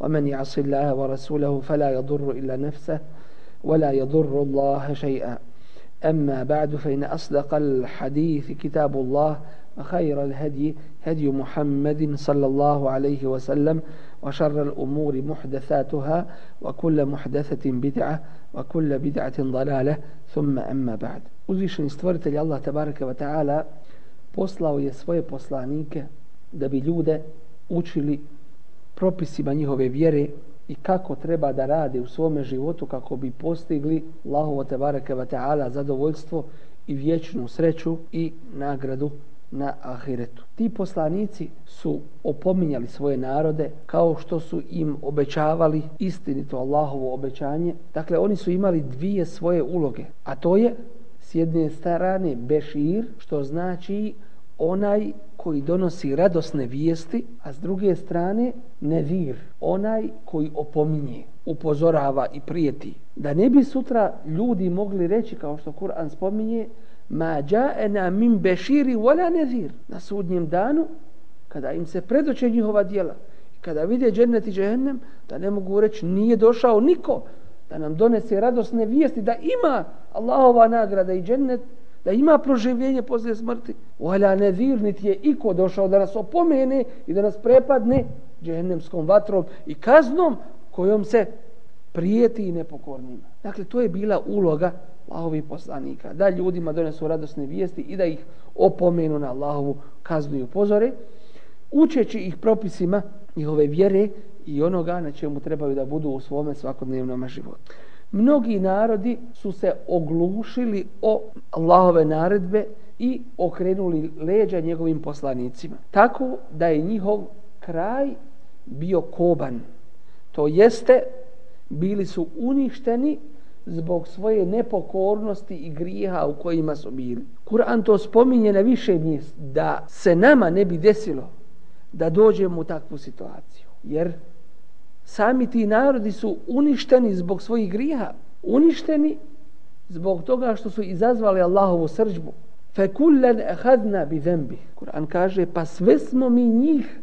ومن يعص الله ورسوله فلا يضر إلا نفسه ولا يضر الله شيئا. أما بعد فإن أصدق الحديث كتاب الله وخير الهدي هدي محمد صلى الله عليه وسلم وشر الأمور محدثاتها وكل محدثة بدعة وكل بدعة ضلالة. ثم أما بعد Uzvišeni stvoritelj Allah tabaraka wa ta'ala poslao je svoje poslanike da propisima njihove vjere i kako treba da rade u svome životu kako bi postigli Allahovo tebareke ve ta'ala zadovoljstvo i vječnu sreću i nagradu na ahiretu. Ti poslanici su opominjali svoje narode kao što su im obećavali istinito Allahovo obećanje. Dakle, oni su imali dvije svoje uloge, a to je s jedne strane Bešir, što znači onaj koji donosi radosne vijesti, a s druge strane nevir, onaj koji opominje, upozorava i prijeti. Da ne bi sutra ljudi mogli reći, kao što Kur'an spominje, ma ja'ena min beširi wala nevir. Na sudnjem danu, kada im se predoće njihova dijela, kada vide džennet i džehennem, da ne mogu reći nije došao niko da nam donese radosne vijesti, da ima Allahova nagrada i džennet, da ima proživljenje posle smrti. Ola nedir, niti je iko došao da nas opomene i da nas prepadne džehennemskom vatrom i kaznom kojom se prijeti i nepokornima. Dakle, to je bila uloga Allahovih poslanika. Da ljudima donesu radosne vijesti i da ih opomenu na Allahovu kaznu i upozore, učeći ih propisima njihove vjere i onoga na čemu trebaju da budu u svome svakodnevnom životu. Mnogi narodi su se oglušili o Allahove naredbe i okrenuli leđa njegovim poslanicima. Tako da je njihov kraj bio koban. To jeste, bili su uništeni zbog svoje nepokornosti i grijeha u kojima su bili. Kur'an to spominje na više mjesta da se nama ne bi desilo da dođemo u takvu situaciju. Jer sami ti narodi su uništeni zbog svojih griha, Uništeni zbog toga što su izazvali Allahovu srđbu. Fekullen ehadna bi zembi. Kur'an kaže, pa sve smo mi njih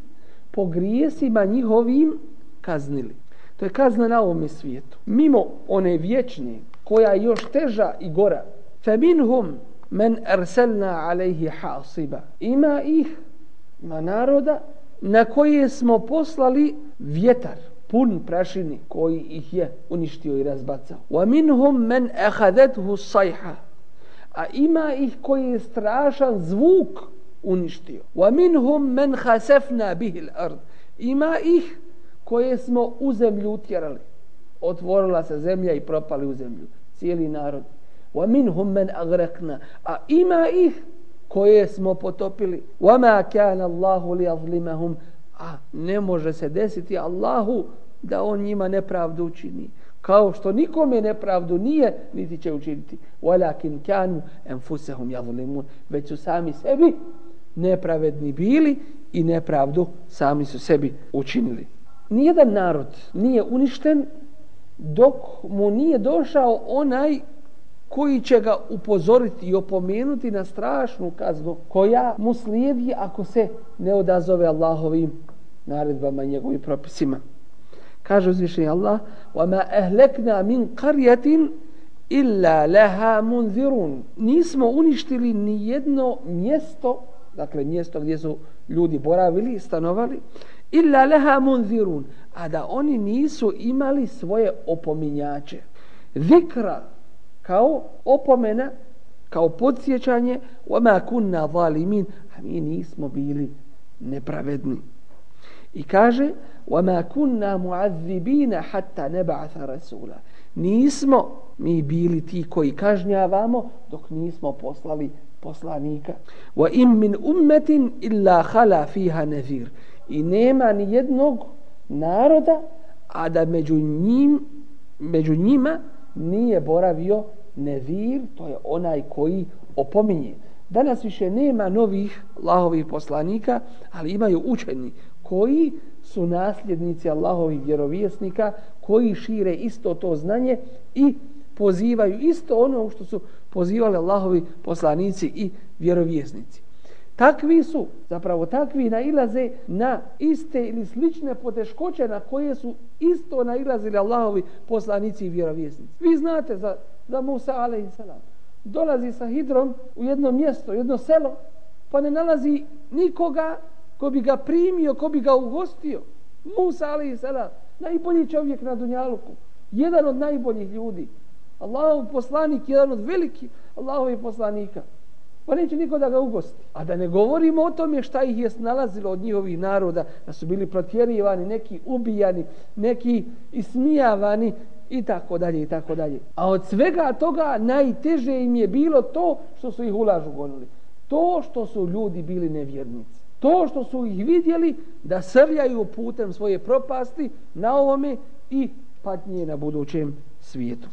po grijesima njihovim kaznili. To je kazna na ovome svijetu. Mimo one vječne, koja je još teža i gora. Feminhum men arselna alejhi hasiba. Ima ih, ima naroda, na koje smo poslali vjetar pun prašini koji ih je uništio i razbacao. Wa minhum man ahadathu sayha. A ima ih koji je strašan zvuk uništio. Wa minhum man khasafna bihi al-ard. Ima ih koje smo u zemlju utjerali. Otvorila se zemlja i propali u zemlju. Cijeli narod. Wa minhum man aghraqna. A ima ih koje smo potopili. Wa ma kana Allahu li azlimahum. A ne može se desiti Allahu da on njima nepravdu učini. Kao što nikome nepravdu nije, niti će učiniti. Walakin kanu enfusehum yadhlimun Već su sami sebi nepravedni bili i nepravdu sami su sebi učinili. Nijedan narod nije uništen dok mu nije došao onaj koji će ga upozoriti i opomenuti na strašnu kaznu koja mu slijedi ako se ne odazove Allahovim naredbama i njegovim propisima Kaže uzvišenje Allah وَمَا أَهْلَكْنَا مِنْ قَرْيَةٍ إِلَّا لَهَا مُنْذِرُونَ Nismo uništili ni jedno mjesto, dakle mjesto gdje su ljudi boravili, stanovali, illa leha munzirun, a da oni nisu imali svoje opominjače. Zikra kao opomena, kao podsjećanje, وَمَا كُنَّا ظَالِمِينَ A mi nismo bili nepravedni. I kaže, وَمَا كُنَّا مُعَذِّبِينَ حَتَّى نَبَعَثَ رَسُولًا Nismo mi bili ti koji kažnjavamo dok nismo poslali poslanika. وَإِن مِّنْ أُمَّةٍ إِلَّا خَلَا فِيهَا نَذِيرٌ I nema ni jednog naroda, a da među, njim, među njima nije boravio nevir, to je onaj koji opominje. Danas više nema novih Allahovih poslanika, ali imaju učeni koji su nasljednici Allahovih vjerovjesnika, koji šire isto to znanje i pozivaju isto ono što su pozivali Allahovi poslanici i vjerovjesnici. Takvi su, zapravo takvi nailaze na iste ili slične poteškoće na koje su isto nailazili Allahovi poslanici i vjerovjesnici. Vi znate za, za Musa a.s. Dolazi sa hidrom u jedno mjesto, jedno selo, pa ne nalazi nikoga ko bi ga primio, ko bi ga ugostio. Musa a.s. najbolji čovjek na Dunjaluku, jedan od najboljih ljudi. Allahov poslanik, jedan od velikih Allahovih poslanika. Pa neće niko da ga ugosti. A da ne govorimo o tome šta ih je snalazilo od njihovih naroda, da su bili protjerivani, neki ubijani, neki ismijavani i tako dalje i tako dalje. A od svega toga najteže im je bilo to što su ih ulažu gonili. To što su ljudi bili nevjernici. To što su ih vidjeli da srljaju putem svoje propasti na ovome i patnje na budućem svijetu.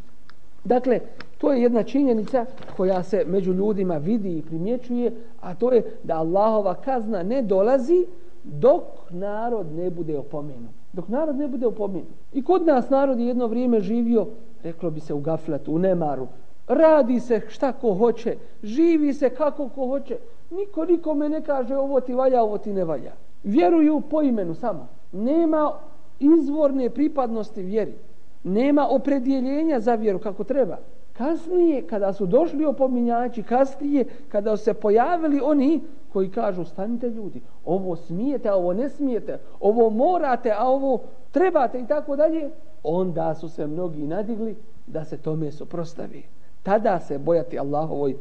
Dakle, to je jedna činjenica koja se među ljudima vidi i primjećuje, a to je da Allahova kazna ne dolazi dok narod ne bude opomenut. Dok narod ne bude opomenut. I kod nas narod je jedno vrijeme živio, reklo bi se u gaflatu, u nemaru. Radi se šta ko hoće, živi se kako ko hoće. Niko nikome ne kaže ovo ti valja, ovo ti ne valja. Vjeruju po imenu samo. Nema izvorne pripadnosti vjeri nema opredjeljenja za vjeru kako treba. Kasnije, kada su došli opominjači, kasnije, kada su se pojavili oni koji kažu, stanite ljudi, ovo smijete, a ovo ne smijete, ovo morate, a ovo trebate i tako dalje, onda su se mnogi nadigli da se tome suprostavi. Tada se bojati Allahovoj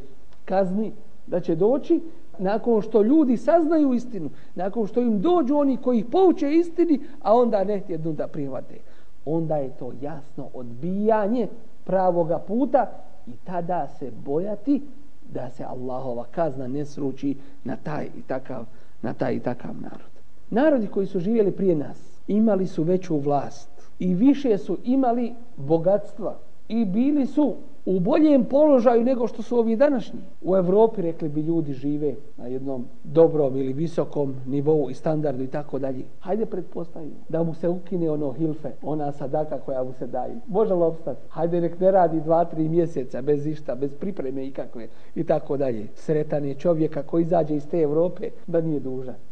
kazni da će doći nakon što ljudi saznaju istinu, nakon što im dođu oni koji ih pouče istini, a onda ne jednu da prihvate onda je to jasno odbijanje pravoga puta i tada se bojati da se Allahova kazna ne sruči na taj i takav, na taj i takav narod. Narodi koji su živjeli prije nas imali su veću vlast i više su imali bogatstva i bili su u boljem položaju nego što su ovi današnji. U Evropi, rekli bi, ljudi žive na jednom dobrom ili visokom nivou i standardu i tako dalje. Hajde pretpostavimo da mu se ukine ono hilfe, ona sadaka koja mu se daje. Može li obstati? Hajde nek ne radi dva, tri mjeseca bez išta, bez pripreme ikakve i tako dalje. Sretan je čovjeka koji izađe iz te Evrope da nije dužan.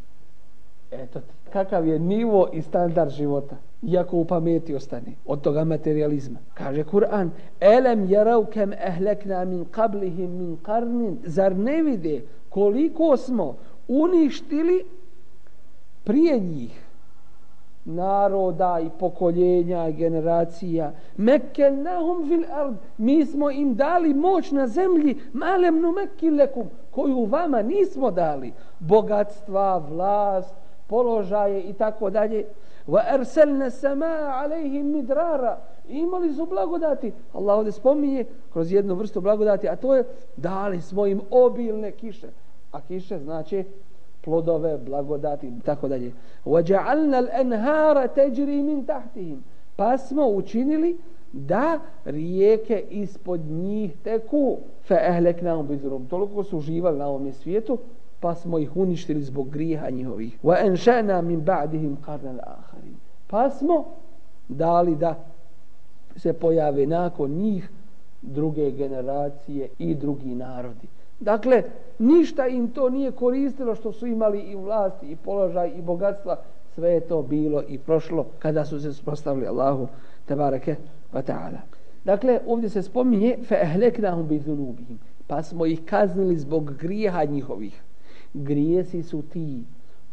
Eto ti. Kakav je nivo i standard života iako u pameti ostane od toga materializma. Kaže Kur'an, elem jarav kem ehlekna min qablihim min karnin, zar ne vide koliko smo uništili prije njih naroda i pokoljenja i generacija. Mekkelnahum fil ard. Mi smo im dali moć na zemlji, malem nu mekkilekum, koju vama nismo dali. Bogatstva, vlast, položaje i tako dalje. Wa arsalna samaa alayhim midrara. Imali su blagodati. Allah ovde spominje kroz jednu vrstu blagodati a to je dali svojim obilne kiše. A kiše znači plodove blagodati i tako dalje. Wa ja'alna al-anhara tajri min tahtihim. Pa smo učinili da rijeke ispod njih teku. Fa ehleknahum bizrum toliko su uživali na ovom svijetu pa smo ih uništili zbog griha njihovih. Wa anshana min ba'dihim qarnan akharin. Pa smo dali da se pojave nakon njih druge generacije i drugi narodi. Dakle, ništa im to nije koristilo što su imali i vlasti i položaj i bogatstva, sve je to bilo i prošlo kada su se spostavili Allahu tebareke ve taala. Dakle, ovdje se spominje fehleknahum bi zunubihim. Pa smo ih kaznili zbog grijeha njihovih. Grijesi su ti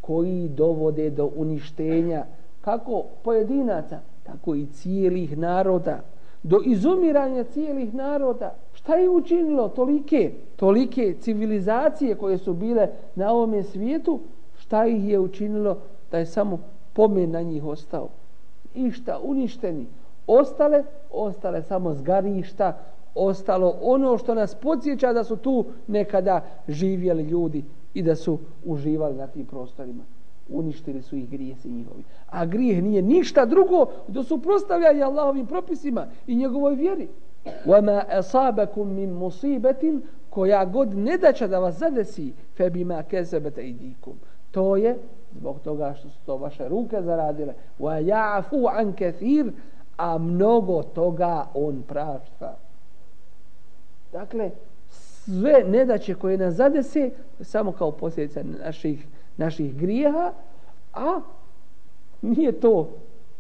koji dovode do uništenja kako pojedinaca, tako i cijelih naroda. Do izumiranja cijelih naroda šta je učinilo tolike, tolike civilizacije koje su bile na ovom svijetu, šta ih je učinilo da je samo pomen na njih ostao. I šta uništeni. Ostale, ostale samo zgarišta, ostalo ono što nas podsjeća da su tu nekada živjeli ljudi i da su uživali na tim prostorima. Uništili su ih grijesi njihovi. A grijeh nije ništa drugo do suprostavljanja Allahovim propisima i njegovoj vjeri. وَمَا أَصَابَكُم مِّن مُصِيبَةٍ koja god ne daće da vas zadesi فَبِمَا كَزَبَتَ اِدِيكُمْ to je zbog toga što su to vaše ruke zaradile وَيَعْفُوا عَنْ كَثِيرٍ a mnogo toga on prašta dakle sve nedaće koje nas zadese samo kao posljedica naših, naših grijeha a nije to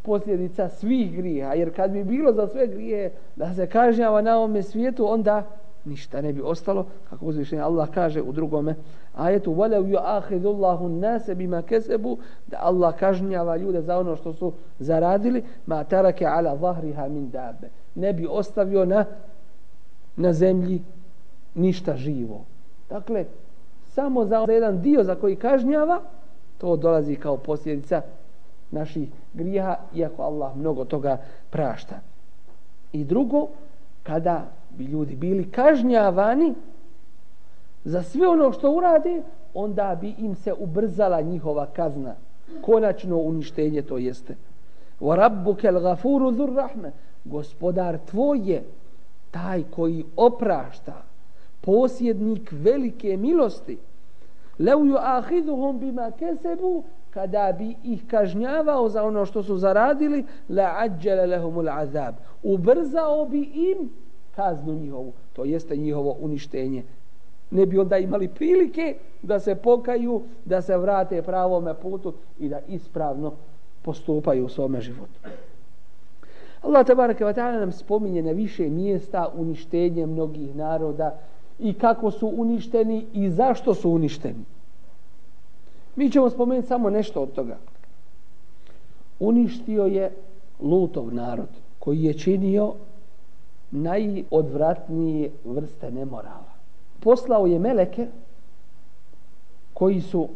posljedica svih grija. Jer kad bi bilo za sve grije da se kažnjava na ovome svijetu, onda ništa ne bi ostalo. Kako uzvišenje Allah kaže u drugome ajetu وَلَوْ يُعَاخِذُ اللَّهُ النَّاسَ بِمَا كَسَبُ da Allah kažnjava ljude za ono što su zaradili ma tarake ala zahriha min dabe. Ne bi ostavio na, na zemlji ništa živo. Dakle, samo za jedan dio za koji kažnjava, to dolazi kao posljedica naših grijeha, iako Allah mnogo toga prašta. I drugo, kada bi ljudi bili kažnjavani za sve ono što urade, onda bi im se ubrzala njihova kazna. Konačno uništenje to jeste. Wa الْغَفُورُ ذُرْ رَحْمَ. Gospodar tvoj je taj koji oprašta, posjednik velike milosti. Leu ju ahiduhum bima kesebu, kada bi ih kažnjavao za ono što su zaradili la ađele lahumul azab. Ubrzao bi im kaznu njihovu to jeste njihovo uništenje. Ne bi onda imali prilike da se pokaju da se vrate pravome putu i da ispravno postupaju u svome životu. Allah tabaraka wa ta'ala nam spominje na više mjesta uništenje mnogih naroda i kako su uništeni i zašto su uništeni Mi ćemo spomenuti samo nešto od toga. Uništio je Lutov narod koji je činio najodvratnije vrste nemorala. Poslao je meleke koji su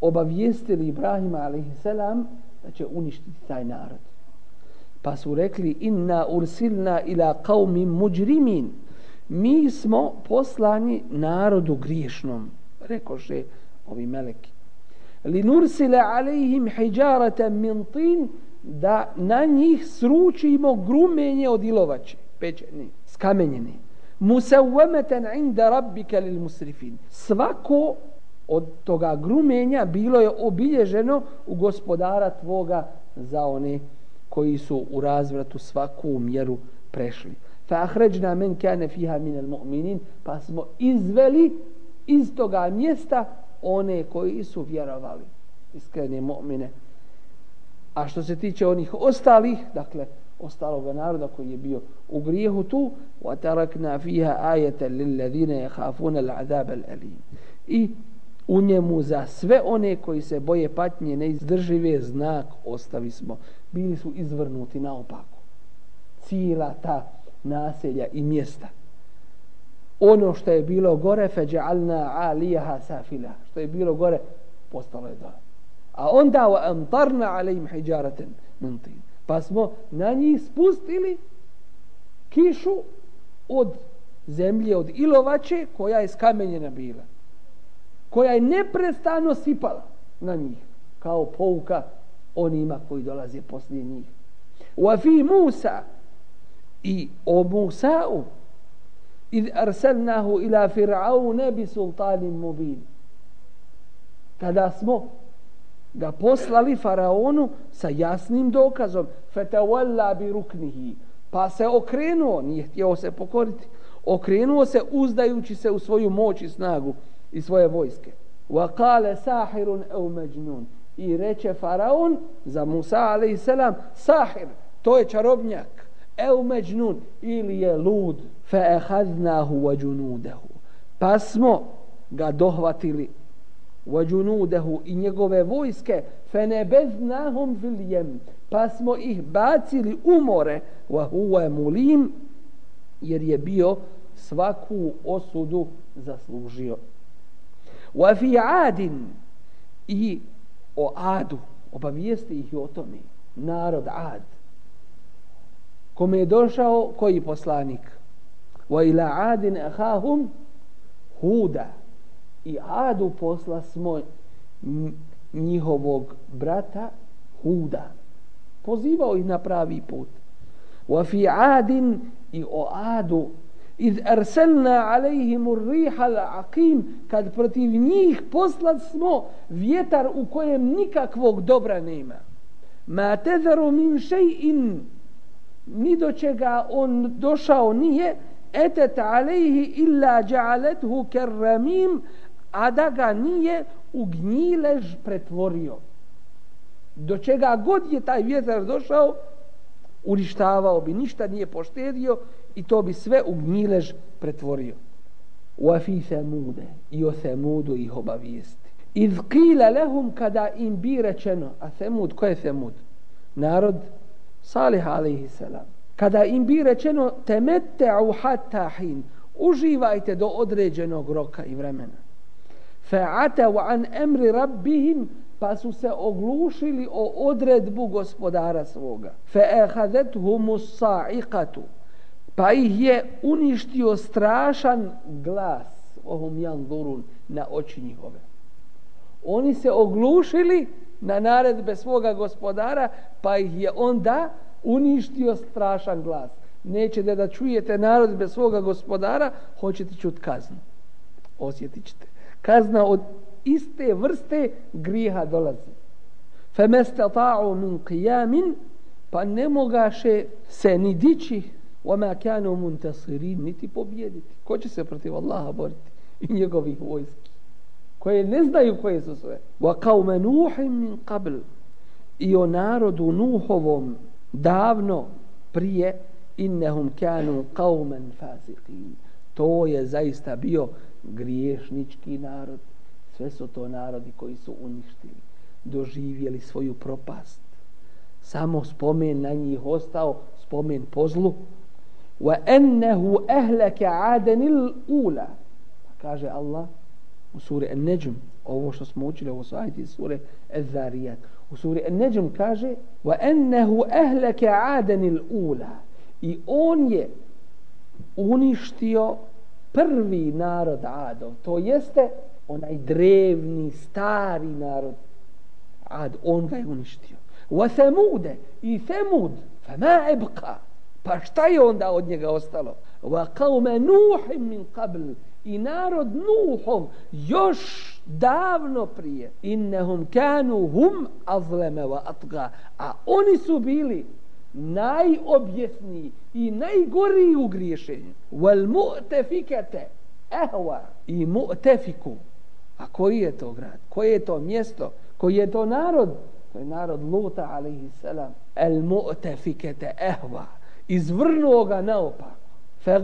obavijestili Ibrahima a.s. da će uništiti taj narod. Pa su rekli inna ursilna ila qavmi muđrimin. Mi smo poslani narodu griješnom. Rekoše ovi meleki li nursile alejhim hijaratan min tin da na njih sručimo grumenje od ilovače pečeni, skamenjeni. musawwamatan inda rabbika lil musrifin svako od toga grumenja bilo je obilježeno u gospodara tvoga za one koji su u razvratu svaku mjeru prešli fa akhrajna men kane fiha min al mu'minin pa smo izveli iz toga mjesta one koji su vjerovali iskrene mu'mine a što se tiče onih ostalih dakle ostalog naroda koji je bio u grijehu tu wa tarakna fiha ayatan lil ladina yakhafuna al azab al alim i u njemu za sve one koji se boje patnje neizdržive znak ostavi smo. Bili su izvrnuti naopako. Cijela ta naselja i mjesta. Ono što je bilo gore, feđa'alna alijaha safila. Što je bilo gore, postalo je dole. A onda wa amtarna alejim hijaraten min tin. Pa smo na njih spustili kišu od zemlje, od ilovače koja je skamenjena bila. Koja je neprestano sipala na njih kao pouka onima koji dolaze poslije njih. Wa fi Musa i o Musa'u id arsalnahu ila fir'auna bi sultanin mubin. Kada smo ga poslali faraonu sa jasnim dokazom fetawalla bi ruknihi pa se okrenuo nije htio se pokoriti okrenuo se uzdajući se u svoju moć i snagu i svoje vojske wa qala sahirun aw majnun i reče faraon za Musa a.s. sahir to je čarobnjak Eu međnun ili je lud. Fe ehaznahu vađunudehu. Pa smo ga dohvatili. Vađunudehu i njegove vojske. Fe nebeznahum viljem. Pa smo ih bacili u more. Vahuve mulim. Jer je bio svaku osudu zaslužio. Wafi adin. I o adu. Obavijesti ih o tome. Narod ad kome je došao koji poslanik wa ila adin ahahum huda i Adu posla smo njihovog brata Huda. Pozivao ih na pravi put. Wa fi Adin i o Adu iz arsalna alejhim ar-riha al-aqim kad protiv njih poslat smo vjetar u kojem nikakvog dobra nema. Ma tezaru min shay'in ni do čega on došao nije etet alejhi illa ja'alathu karramim a da ga nije u gnjilež pretvorio. Do čega god je taj vjetar došao, uništavao bi, ništa nije poštedio i to bi sve u gnjilež pretvorio. wa fi semude i o semudu ih obavijesti. Iz qila lehum kada im bi rečeno, a semud, ko je semud? Narod Salih alaihi salam. Kada im bi rečeno temete u hatta hin, uživajte do određenog roka i vremena. Fa'ataw an amri rabbihim pa su se oglušili o odredbu gospodara svoga. Fa'akhadathum as-sa'iqatu pa ih je uništio strašan glas. Ohum yanzurun na oči njihove. Oni se oglušili na naredbe svoga gospodara pa ih je onda uništio strašan glas nećete da čujete naredbe svoga gospodara hoćete čut kaznu osjetit ćete kazna od iste vrste griha dolazi. Femestata'u min qiyamin pa ne mogaše se ni dići وما كانوا منتصرين niti pobjediti. Ko će se protiv Allaha boriti i njegovih vojski? Koje ne znaju koje su sve. Wa qauma nuhin min qabl i o narodu Nuhovom davno prije innahum kanu qauman fasiqin. To je zaista bio griješnički narod. Sve su to narodi koji su uništili, doživjeli svoju propast. Samo spomen na njih ostao, spomen po zlu. Wa ennehu ehleke adenil ula. Pa kaže Allah u suri An-Najm, ovo što smo učili, ovo su ajti sure Az-Zarijat. U suri An-Najm kaže wa ennehu ehleke adenil ula. I on je uništio prvi narod Adov, to jeste onaj drevni, stari narod Ad, on ga je uništio. Wa Thamude i Thamud, fa ma ibqa, pa šta je onda od njega ostalo? Wa qawma Nuhim min qabl, i narod Nuhom još davno prije. Innehum kanu hum azleme wa atga, a oni su bili najobjesniji i najgoriji u griješenju. Wal mu'tefikate ehwa i mu'tefiku. A koji je to grad? Koje je to mjesto? Koji je to narod? To je narod Luta alaihi salam. El mu'tefikate ehwa. Izvrnuo ga naopak Fe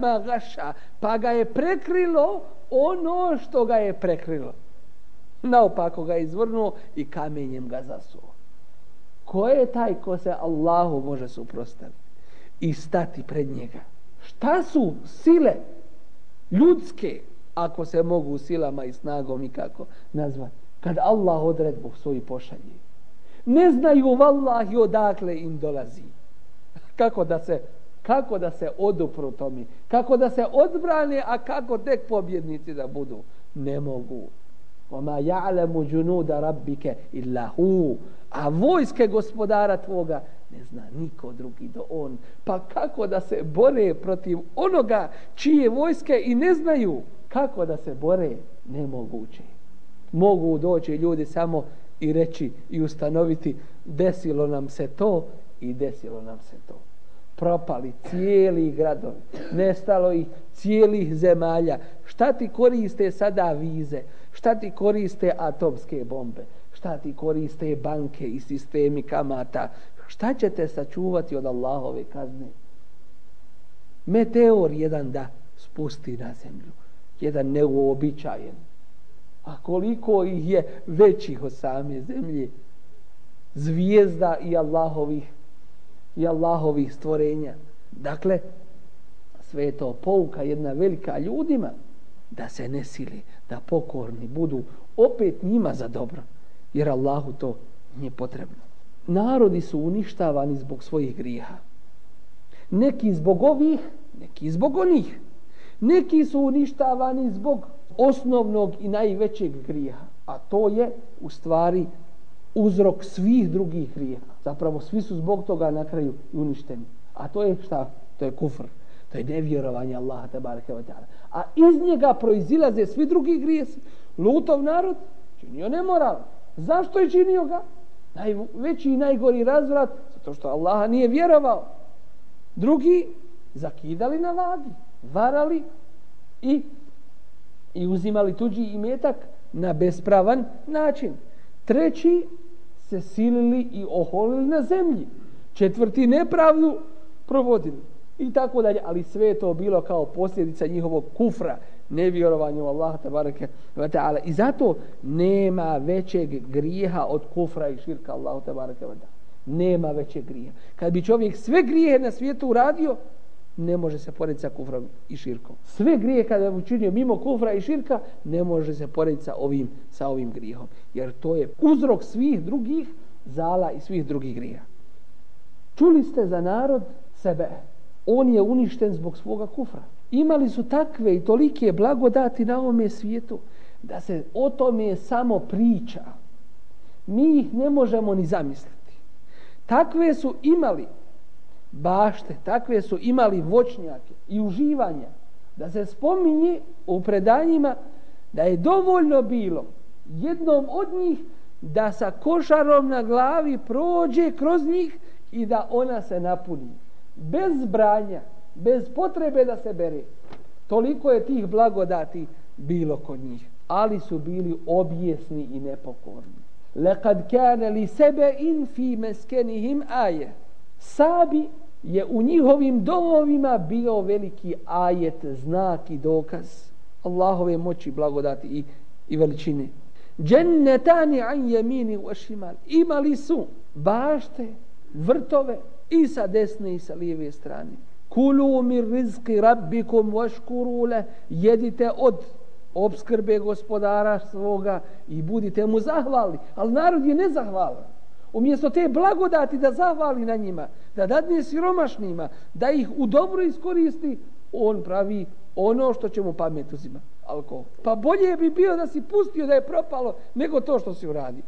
ma gaša. Pa ga je prekrilo ono što ga je prekrilo. Naopako ga izvrnuo i kamenjem ga zasuo. Ko je taj ko se Allahu može suprostaviti i stati pred njega? Šta su sile ljudske, ako se mogu silama i snagom i kako nazvati, kad Allah odredbu svoju pošalje? Ne znaju vallahi odakle im dolazi. Kako da se kako da se odupru tomi, kako da se odbrane, a kako tek pobjednici da budu. Ne mogu. Oma ja'lemu džunuda rabbike illa hu. A vojske gospodara tvoga ne zna niko drugi do on. Pa kako da se bore protiv onoga čije vojske i ne znaju kako da se bore? Nemoguće. Mogu doći ljudi samo i reći i ustanoviti desilo nam se to i desilo nam se to propali cijeli gradovi, nestalo ih cijelih zemalja. Šta ti koriste sada vize? Šta ti koriste atomske bombe? Šta ti koriste banke i sistemi kamata? Šta ćete sačuvati od Allahove kazne? Meteor jedan da spusti na zemlju. Jedan neuobičajen. A koliko ih je većih od same zemlje? Zvijezda i Allahovih i Allahovih stvorenja. Dakle, sve je to pouka jedna velika ljudima da se ne sili, da pokorni budu opet njima za dobro, jer Allahu to nije potrebno. Narodi su uništavani zbog svojih grijeha. Neki zbog ovih, neki zbog onih. Neki su uništavani zbog osnovnog i najvećeg grijeha, a to je u stvari uzrok svih drugih grijeha. Zapravo svi su zbog toga na kraju uništeni. A to je šta? To je kufr. To je nevjerovanje Allaha te bareke ve taala. A iz njega proizilaze svi drugi grijesi. Lutov narod činio nemoral. Zašto je činio ga? Najveći i najgori razvrat zato što Allaha nije vjerovao. Drugi zakidali na vagi, varali i i uzimali tuđi imetak na bespravan način. Treći se silili i oholili na zemlji. Četvrti nepravdu provodili. I tako dalje. Ali sve je to bilo kao posljedica njihovog kufra, nevjerovanja u Allaha tabarake wa ta'ala. I zato nema većeg grijeha od kufra i širka Allahu tabarake wa ta'ala. Nema većeg grijeha. Kad bi čovjek sve grijehe na svijetu uradio, ne može se porediti sa kufrom i širkom. Sve grije kada je učinio mimo kufra i širka, ne može se porediti sa ovim, sa ovim grijehom. Jer to je uzrok svih drugih zala i svih drugih grija. Čuli ste za narod sebe. On je uništen zbog svoga kufra. Imali su takve i tolike blagodati na ovome svijetu da se o tome samo priča. Mi ih ne možemo ni zamisliti. Takve su imali bašte, takve su imali voćnjake i uživanja, da se spominje u predanjima da je dovoljno bilo jednom od njih da sa košarom na glavi prođe kroz njih i da ona se napuni. Bez branja, bez potrebe da se bere. Toliko je tih blagodati bilo kod njih. Ali su bili objesni i nepokorni. Lekad kane li sebe in fi meskenihim aje. Sabi je u njihovim domovima bio veliki ajet, znak i dokaz Allahove moći, blagodati i, i veličine. Džennetani an jemini u ašimal. Imali su bašte, vrtove i sa desne i sa lijeve strane. Kulu mi rizki rabbikum vaškurule. Jedite od obskrbe gospodara svoga i budite mu zahvali. Ali narod je nezahvalan. Umjesto te blagodati da zahvali na njima, da dadne siromašnima, da ih u dobro iskoristi, on pravi ono što će mu pamet uzima. Alkohol. Pa bolje bi bio da si pustio da je propalo nego to što si uradio.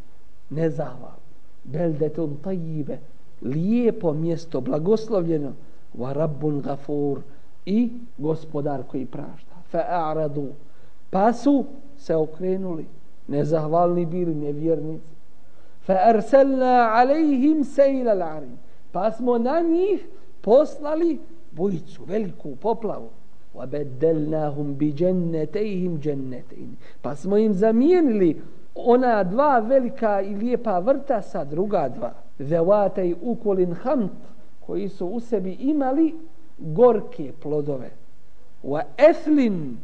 Ne zahval. Beldeton tajive. Lijepo mjesto, blagoslovljeno. Wa rabbun gafur. I gospodar koji prašta. Fa a'radu. Pa su se okrenuli. Nezahvalni bili nevjernici فَأَرْسَلْنَا عَلَيْهِمْ سَيْلَ sayla pa smo na njih poslali bujicu veliku poplavu. وَبَدَّلْنَاهُمْ بِجَنَّتَيْهِمْ جَنَّتَيْنِ. Jannatayn pa smo im zamijenili ona dva velika i lijepa vrta sa druga dva. zawatai ukulin hamt, koji su u sebi imali gorke plodove. wa ethlin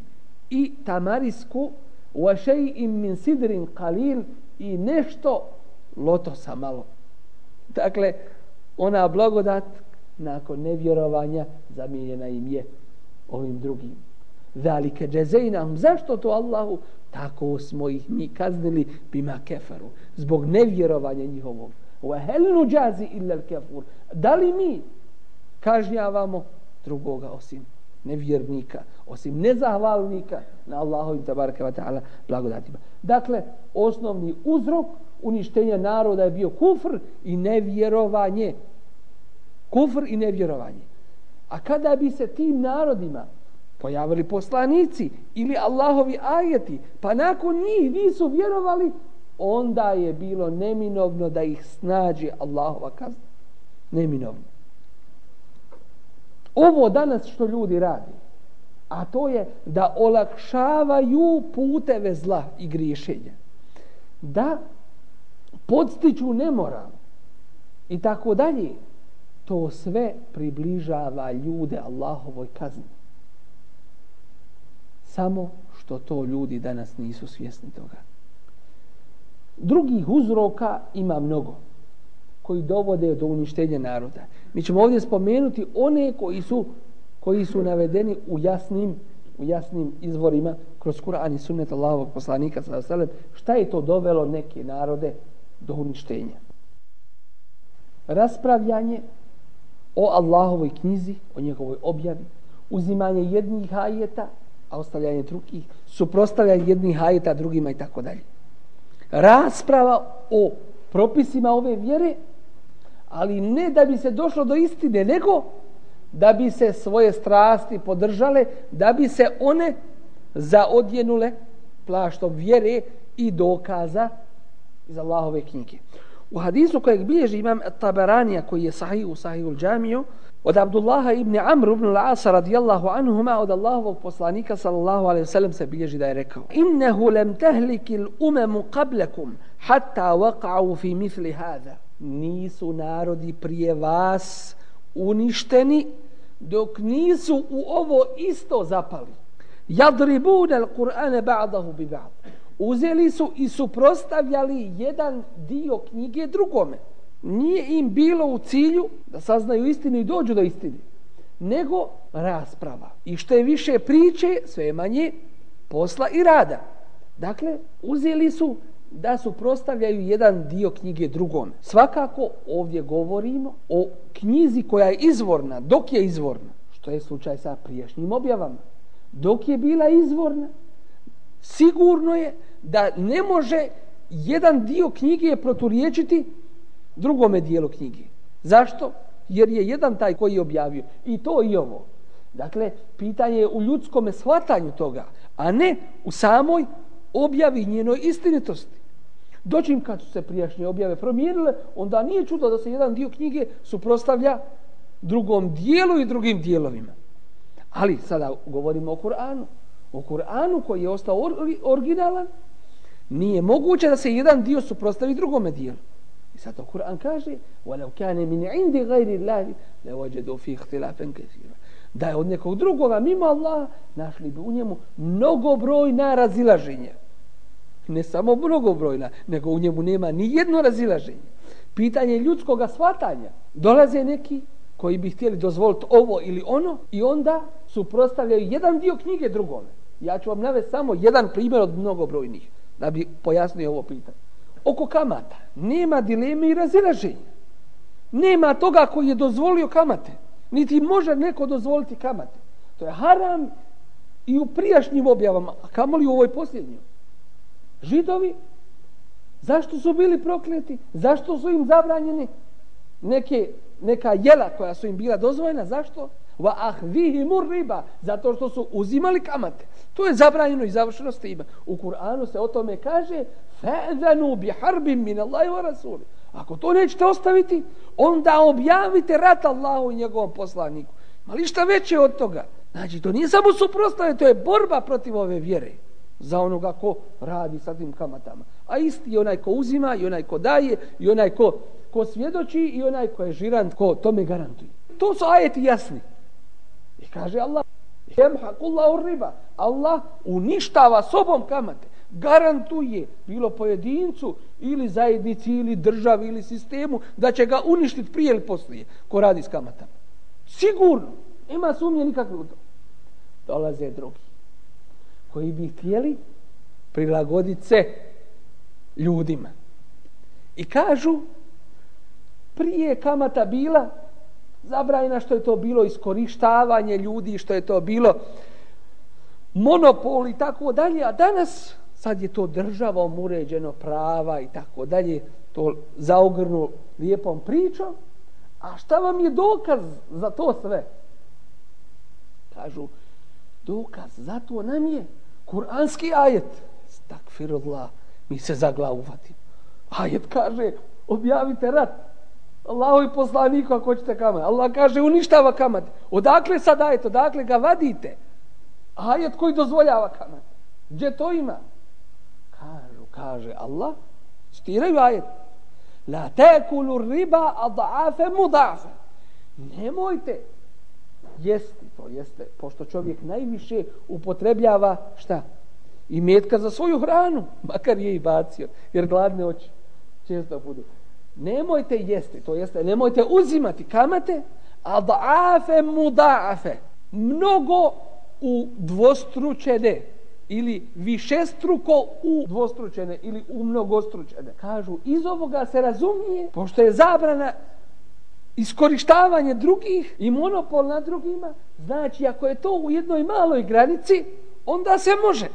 i tamarisku. wa shay'in min sidrin qalil i nešto lotosa malo. Dakle, ona blagodat nakon nevjerovanja zamijenjena im je ovim drugim. Zalike džezejnahum. Zašto to Allahu? Tako smo ih mi kaznili bima kefaru. Zbog nevjerovanja njihovog. Wa hel nuđazi illa kefur. Da li mi kažnjavamo drugoga osim nevjernika, osim nezahvalnika na Allahovim tabaraka wa ta'ala blagodatima. Dakle, osnovni uzrok uništenja naroda je bio kufr i nevjerovanje. Kufr i nevjerovanje. A kada bi se tim narodima pojavili poslanici ili Allahovi ajeti, pa nakon njih nisu vjerovali, onda je bilo neminovno da ih snađe Allahova kazna. Neminovno. Ovo danas što ljudi radi, a to je da olakšavaju puteve zla i griješenja. Da podstiču nemoral i tako dalje. To sve približava ljude Allahovoj kazni. Samo što to ljudi danas nisu svjesni toga. Drugih uzroka ima mnogo koji dovode do uništenja naroda. Mi ćemo ovdje spomenuti one koji su koji su navedeni u jasnim u jasnim izvorima kroz Kur'an i sunnet Allahovog poslanika sallallahu alejhi šta je to dovelo neke narode do uništenja. Raspravljanje o Allahovoj knjizi, o njegovoj objavi, uzimanje jednih ajeta, a ostavljanje drugih, suprostavljanje jednih ajeta drugima i tako dalje. Rasprava o propisima ove vjere, ali ne da bi se došlo do istine, nego da bi se svoje strasti podržale, da bi se one zaodjenule plaštom vjere i dokaza iz Allahove knjige. U hadisu kojeg bilježi imam Tabaranija koji je sahih u sahihul džamiju od Abdullaha ibn Amr ibn al-Asa radijallahu anhuma od Allahovog poslanika sallallahu alaihi wasallam se bilježi da je rekao Innehu lem tehliki l'umemu qablekum hatta waqa'u fi mithli hada nisu narodi prije vas uništeni dok nisu u ovo isto zapali. Yadribuna al-Qur'ana ba'dahu bi ba'd uzeli su i suprostavljali jedan dio knjige drugome. Nije im bilo u cilju da saznaju istinu i dođu do istine, nego rasprava. I što je više priče, sve je manje posla i rada. Dakle, uzeli su da suprostavljaju jedan dio knjige drugome. Svakako ovdje govorimo o knjizi koja je izvorna, dok je izvorna, što je slučaj sa prijašnjim objavama. Dok je bila izvorna, sigurno je da ne može jedan dio knjige proturiječiti drugome dijelu knjige. Zašto? Jer je jedan taj koji je objavio. I to i ovo. Dakle, pitanje je u ljudskom shvatanju toga, a ne u samoj objavi njenoj istinitosti. Dočim kad su se prijašnje objave promijenile, onda nije čudo da se jedan dio knjige suprostavlja drugom dijelu i drugim dijelovima. Ali sada govorimo o Kur'anu. O Kur'anu koji je ostao originalan, nije moguće da se jedan dio suprostavi drugome dijelu. I sad to Kur'an kaže وَلَوْ كَانَ مِنْ عِنْدِ غَيْرِ اللَّهِ لَوَجَدُوا فِي اخْتِلَافًا كَثِيرًا Da je od nekog drugoga mimo Allah našli bi u njemu mnogobrojna razilaženja. Ne samo mnogobrojna, nego u njemu nema ni jedno razilaženje. Pitanje ljudskog shvatanja. Dolaze neki koji bi htjeli dozvoliti ovo ili ono i onda suprostavljaju jedan dio knjige drugome. Ja ću vam navesti samo jedan primjer od mnogobrojnih da bi pojasnio ovo pitanje. Oko kamata nema dileme i razilaženja. Nema toga koji je dozvolio kamate. Niti može neko dozvoliti kamate. To je haram i u prijašnjim objavama, a kamoli u ovoj posljednjoj. Židovi, zašto su bili prokleti? Zašto su im zabranjeni neke, neka jela koja su im bila dozvoljena? Zašto? Va ahvihimur riba, zato što su uzimali kamate. To je zabranjeno i završeno s time. U Kur'anu se o tome kaže fa'zanu bi harbin min Allahi wa rasuli. Ako to nećete ostaviti, onda objavite rat Allahu i njegovom poslaniku. Ali šta veće od toga? Znači, to nije samo suprostave, to je borba protiv ove vjere za onoga ko radi sa tim kamatama. A isti je onaj ko uzima i onaj ko daje i onaj ko, ko svjedoči i onaj ko je žirant, ko tome garantuje. To su ajeti jasni. I kaže Allah, Jemhakullahu riba. Allah uništava sobom kamate. Garantuje, bilo pojedincu, ili zajednici, ili državi, ili sistemu, da će ga uništiti prije ili poslije, ko radi s kamatama. Sigurno. Ima sumnje nikakve u. Dolaze drugi. Koji bi htjeli prilagoditi se ljudima. I kažu, prije kamata bila zabrajena što je to bilo iskorištavanje ljudi, što je to bilo monopol i tako dalje, a danas sad je to državom uređeno prava i tako dalje, to zaogrnu lijepom pričom, a šta vam je dokaz za to sve? Kažu, dokaz za to nam je kuranski ajet. Stakfirullah, mi se za glavu vatimo. Ajet kaže, objavite rat. Allahu i poslaniku ako hoćete kamat. Allah kaže uništava kamat. Odakle sad dajete, Odakle ga vadite? Ajet koji dozvoljava kamat. Gdje to ima? Kažu, kaže Allah. Stiraju ajet. La tekulu riba adafe mudafe. Nemojte jesti, to jeste, pošto čovjek najviše upotrebljava šta? I metka za svoju hranu, makar je i bacio, jer gladne oči često budu nemojte jesti, to jeste, nemojte uzimati kamate, a da'afe muda'afe, mnogo u dvostručene ili višestruko u dvostručene ili u mnogostručene. Kažu, iz ovoga se razumije, pošto je zabrana iskorištavanje drugih i monopol na drugima, znači ako je to u jednoj maloj granici, onda se može.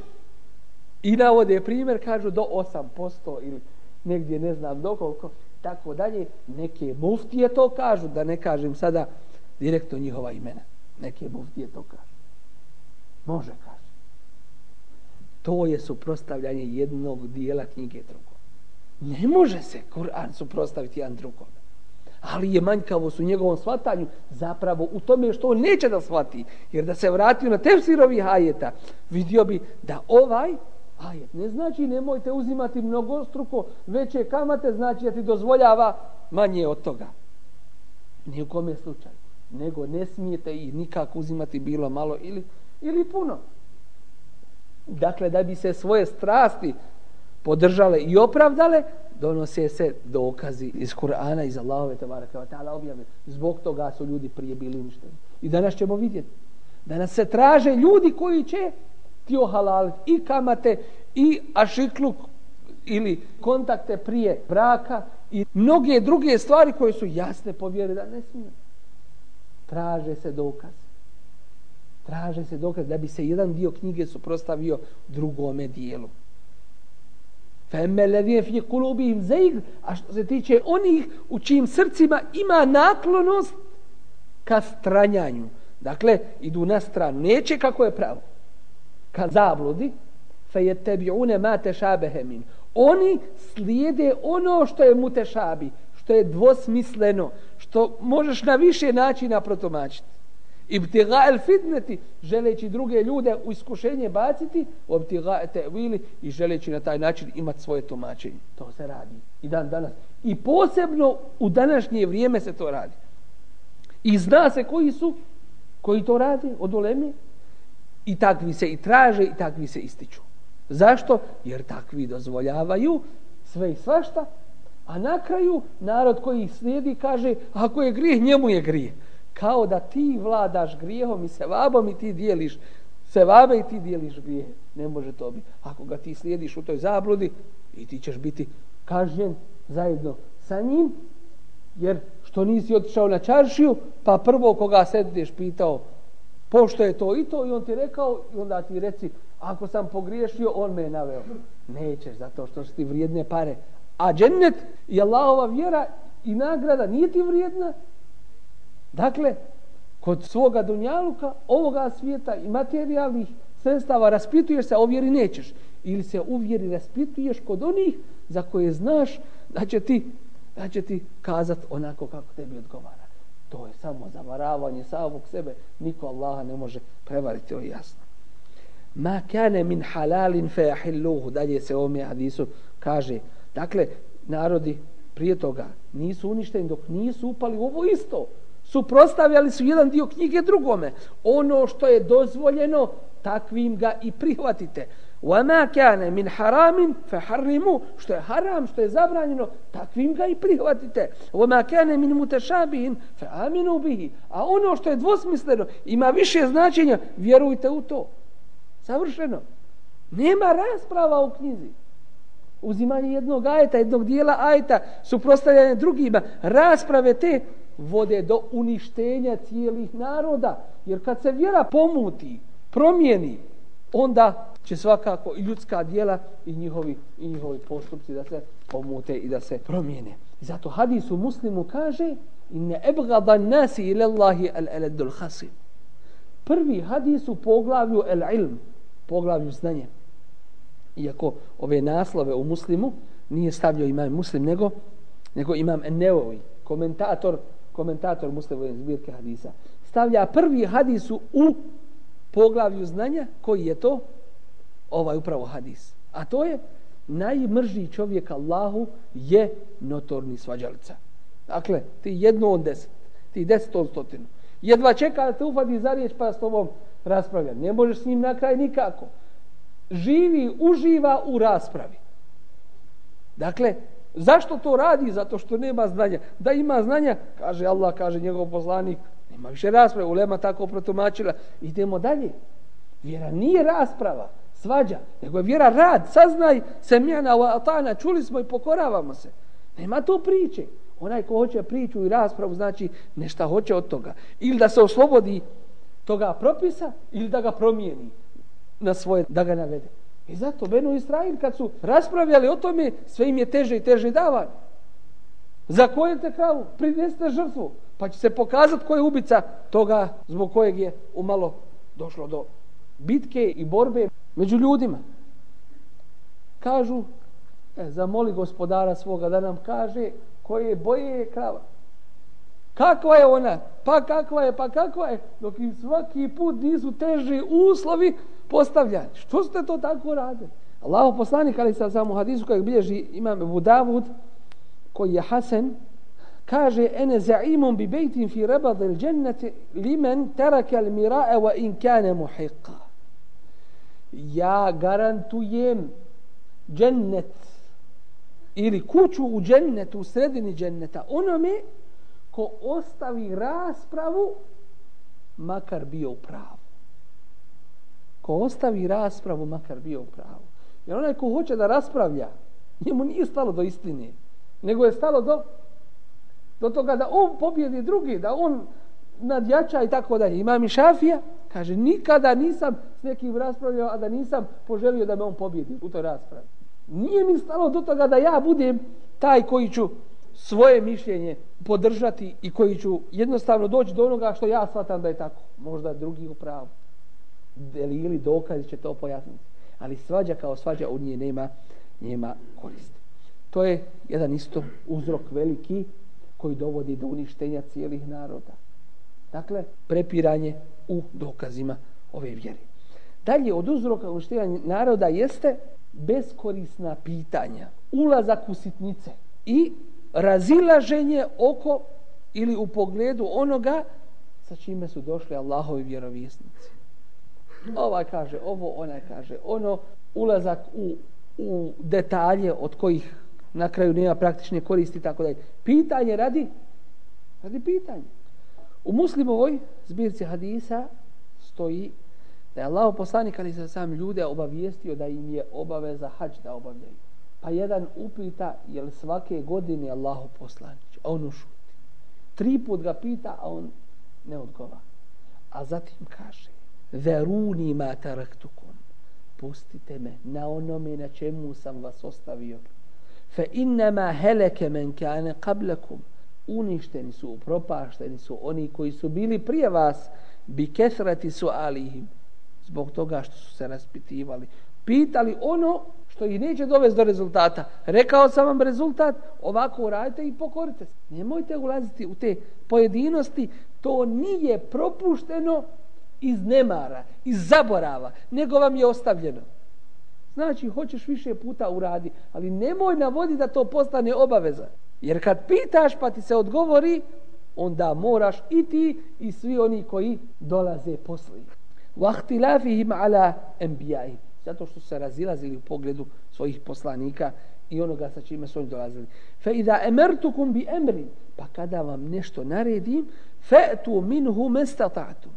I navode primjer, kažu do 8% ili negdje ne znam dokoliko, tako dalje, neke muftije to kažu, da ne kažem sada direktno njihova imena. Neke muftije to kažu. Može kaže. To je suprostavljanje jednog dijela knjige drugog. Ne može se Kur'an suprostaviti jedan drugom. Ali je manjkavost u njegovom shvatanju zapravo u tome što on neće da shvati. Jer da se vratio na tefsirovi hajeta, vidio bi da ovaj ajet. Ne znači nemojte uzimati mnogostruko veće kamate, znači da ti dozvoljava manje od toga. Ni u kome slučaju. Nego ne smijete i nikako uzimati bilo malo ili, ili puno. Dakle, da bi se svoje strasti podržale i opravdale, donose se dokazi iz Kur'ana, iz Allahove tevara kao ta'ala objave. Zbog toga su ljudi prije bili uništeni. I danas ćemo vidjeti. Danas se traže ljudi koji će htio ohalaliti i kamate i ašikluk ili kontakte prije braka i mnoge druge stvari koje su jasne po vjeri da ne smije. Traže se dokaz. Traže se dokaz da bi se jedan dio knjige suprostavio drugome dijelu. Femme ledije fi kulubihim zeigr, a što se tiče onih u čijim srcima ima naklonost ka stranjanju. Dakle, idu na stranu. Neće kako je pravo ka zabludi fe je tebi une ma tešabehe min. Oni slijede ono što je mutešabi što je dvosmisleno što možeš na više načina protomačiti ibtiga el fitneti želeći druge ljude u iskušenje baciti obtiga te vili i želeći na taj način imati svoje tumačenje. To se radi i dan danas. I posebno u današnje vrijeme se to radi. I zna se koji su koji to radi od uleme I takvi se i traže i takvi se ističu. Zašto? Jer takvi dozvoljavaju sve i svašta, a na kraju narod koji ih slijedi kaže ako je grijeh, njemu je grijeh. Kao da ti vladaš grijehom i se vabom i ti dijeliš se vabe i ti dijeliš grijeh. Ne može to biti. Ako ga ti slijediš u toj zabludi i ti ćeš biti kažnjen zajedno sa njim, jer što nisi otišao na čaršiju, pa prvo koga sediš pitao pošto je to i to i on ti rekao i onda ti reci ako sam pogriješio on me je naveo. Nećeš zato što su ti vrijedne pare. A džennet i Allahova vjera i nagrada nije ti vrijedna. Dakle kod svoga dunjaluka ovoga svijeta i materijalnih sredstava raspituješ se a o vjeri nećeš. Ili se u vjeri raspituješ kod onih za koje znaš da će ti da će ti kazat onako kako tebi odgovara to je samo zavaravanje samog sebe niko Allaha ne može prevariti to je jasno ma kane min halalin fe ahilluhu dalje se ovome hadisu kaže dakle narodi prije toga nisu uništeni dok nisu upali u ovo isto Suprostavljali su jedan dio knjige drugome. Ono što je dozvoljeno, takvim ga i prihvatite. وَمَا كَانَ مِنْ حَرَامٍ فَحَرِّمُوا Što je haram, što je zabranjeno, takvim ga i prihvatite. وَمَا كَانَ مِنْ مُتَشَابِهٍ فَأَمِنُوا بِهِ A ono što je dvosmisleno, ima više značenja, vjerujte u to. Savršeno. Nema rasprava u knjizi. Uzimanje jednog ajeta, jednog dijela ajeta, suprostavljanje drugima, rasprave te vode do uništenja cijelih naroda. Jer kad se vjera pomuti, promijeni, onda će svakako i ljudska dijela i njihovi, i njihovi postupci da se pomute i da se promijene. I zato hadis u muslimu kaže inne ebgada nasi ila Allahi al eledul hasim. Prvi hadis u poglavlju el ilm, poglavlju znanja. Iako ove naslove u muslimu nije stavljao imam muslim, nego, nego imam neovi, komentator, komentator muslimove zbirke hadisa. Stavlja prvi hadis u poglavlju znanja, koji je to? Ovaj upravo hadis. A to je najmržiji čovjek Allahu je notorni svađalica. Dakle, ti jedno od deset, ti deset od stotinu. Jedva čeka da te ufadi za riječ pa s tobom raspravlja. Ne možeš s njim na kraj nikako. Živi, uživa u raspravi. Dakle, zašto to radi? Zato što nema znanja. Da ima znanja, kaže Allah, kaže njegov poslanik, nema više rasprave. Ulema tako protumačila. Idemo dalje. Vjera nije rasprava, svađa, nego je vjera rad. Saznaj se mjena u atana, čuli smo i pokoravamo se. Nema tu priče. Onaj ko hoće priču i raspravu, znači nešta hoće od toga. Ili da se oslobodi toga propisa, ili da ga promijeni na svoje, da ga navede. I zato Benu Israil kad su raspravljali o tome, sve im je teže i teže davanje. Za koje te kravu? Prinesite žrtvu. Pa će se pokazati ko je ubica toga zbog kojeg je umalo došlo do bitke i borbe među ljudima. Kažu, e, zamoli gospodara svoga da nam kaže koje boje je krava. Kakva je ona? Pa kakva je? Pa kakva je? Dok im svaki put nisu teži uslovi postavljani. Što ste to tako radili? Allaho poslanik, ali sa samo hadisu kojeg bilježi imam Ebu Davud, koji je Hasan, kaže ene za'imun bi bejtin fi rebad il dženneti limen terake al mirae wa in kane muhiqa. Ja garantujem džennet ili kuću u džennetu, u sredini dženneta, onome ko ostavi raspravu, makar bio u pravu. Ko ostavi raspravu, makar bio u pravu. Jer onaj ko hoće da raspravlja, njemu nije stalo do istine, nego je stalo do do toga da on pobjedi drugi, da on nadjača i tako dalje. Imam i Šafija, kaže, nikada nisam s nekim raspravljao, a da nisam poželio da me on pobjedi u toj raspravi. Nije mi stalo do toga da ja budem taj koji ću svoje mišljenje podržati i koji ću jednostavno doći do onoga što ja shvatam da je tako. Možda drugi u pravu. Ili dokazi će to pojasniti. Ali svađa kao svađa u nje nema, nema koristi. To je jedan isto uzrok veliki koji dovodi do uništenja cijelih naroda. Dakle, prepiranje u dokazima ove vjere. Dalje, od uzroka uništenja naroda jeste beskorisna pitanja, ulazak u sitnice i razilaženje oko ili u pogledu onoga sa čime su došli Allahovi vjerovjesnici. Ovaj kaže ovo, ona kaže ono, ulazak u, u detalje od kojih na kraju nema praktične koristi tako dalje. Pitanje radi radi pitanje. U muslimovoj zbirci hadisa stoji da je Allah poslanik ali se sam ljude obavijestio da im je obaveza hađ da obavljaju. Pa jedan upita je li svake godine Allahu poslanić, a on ušuti. Tri put ga pita, a on ne odgova. A zatim kaže, veruni ma taraktukum, pustite me na onome na čemu sam vas ostavio fa innama halaka men kane qablakum. Uništeni su upropašteni su oni koji su bili prije vas bi kesrati su alihim zbog toga što su se raspitivali. Pitali ono što ih neće dovesti do rezultata. Rekao sam vam rezultat ovako uradite i pokorite se. Nemojte ulaziti u te pojedinosti. To nije propušteno iz nemara iz zaborava nego vam je ostavljeno. Znači, hoćeš više puta uradi, ali nemoj navodi da to postane obaveza. Jer kad pitaš pa ti se odgovori, onda moraš i ti i svi oni koji dolaze posle. Vahtilafihim ala enbijahim. Zato što se razilazili u pogledu svojih poslanika i onoga sa čime su oni dolazili. Fe idha emertukum bi emrin, pa kada vam nešto naredim, fe'tu minhu mestata'tum.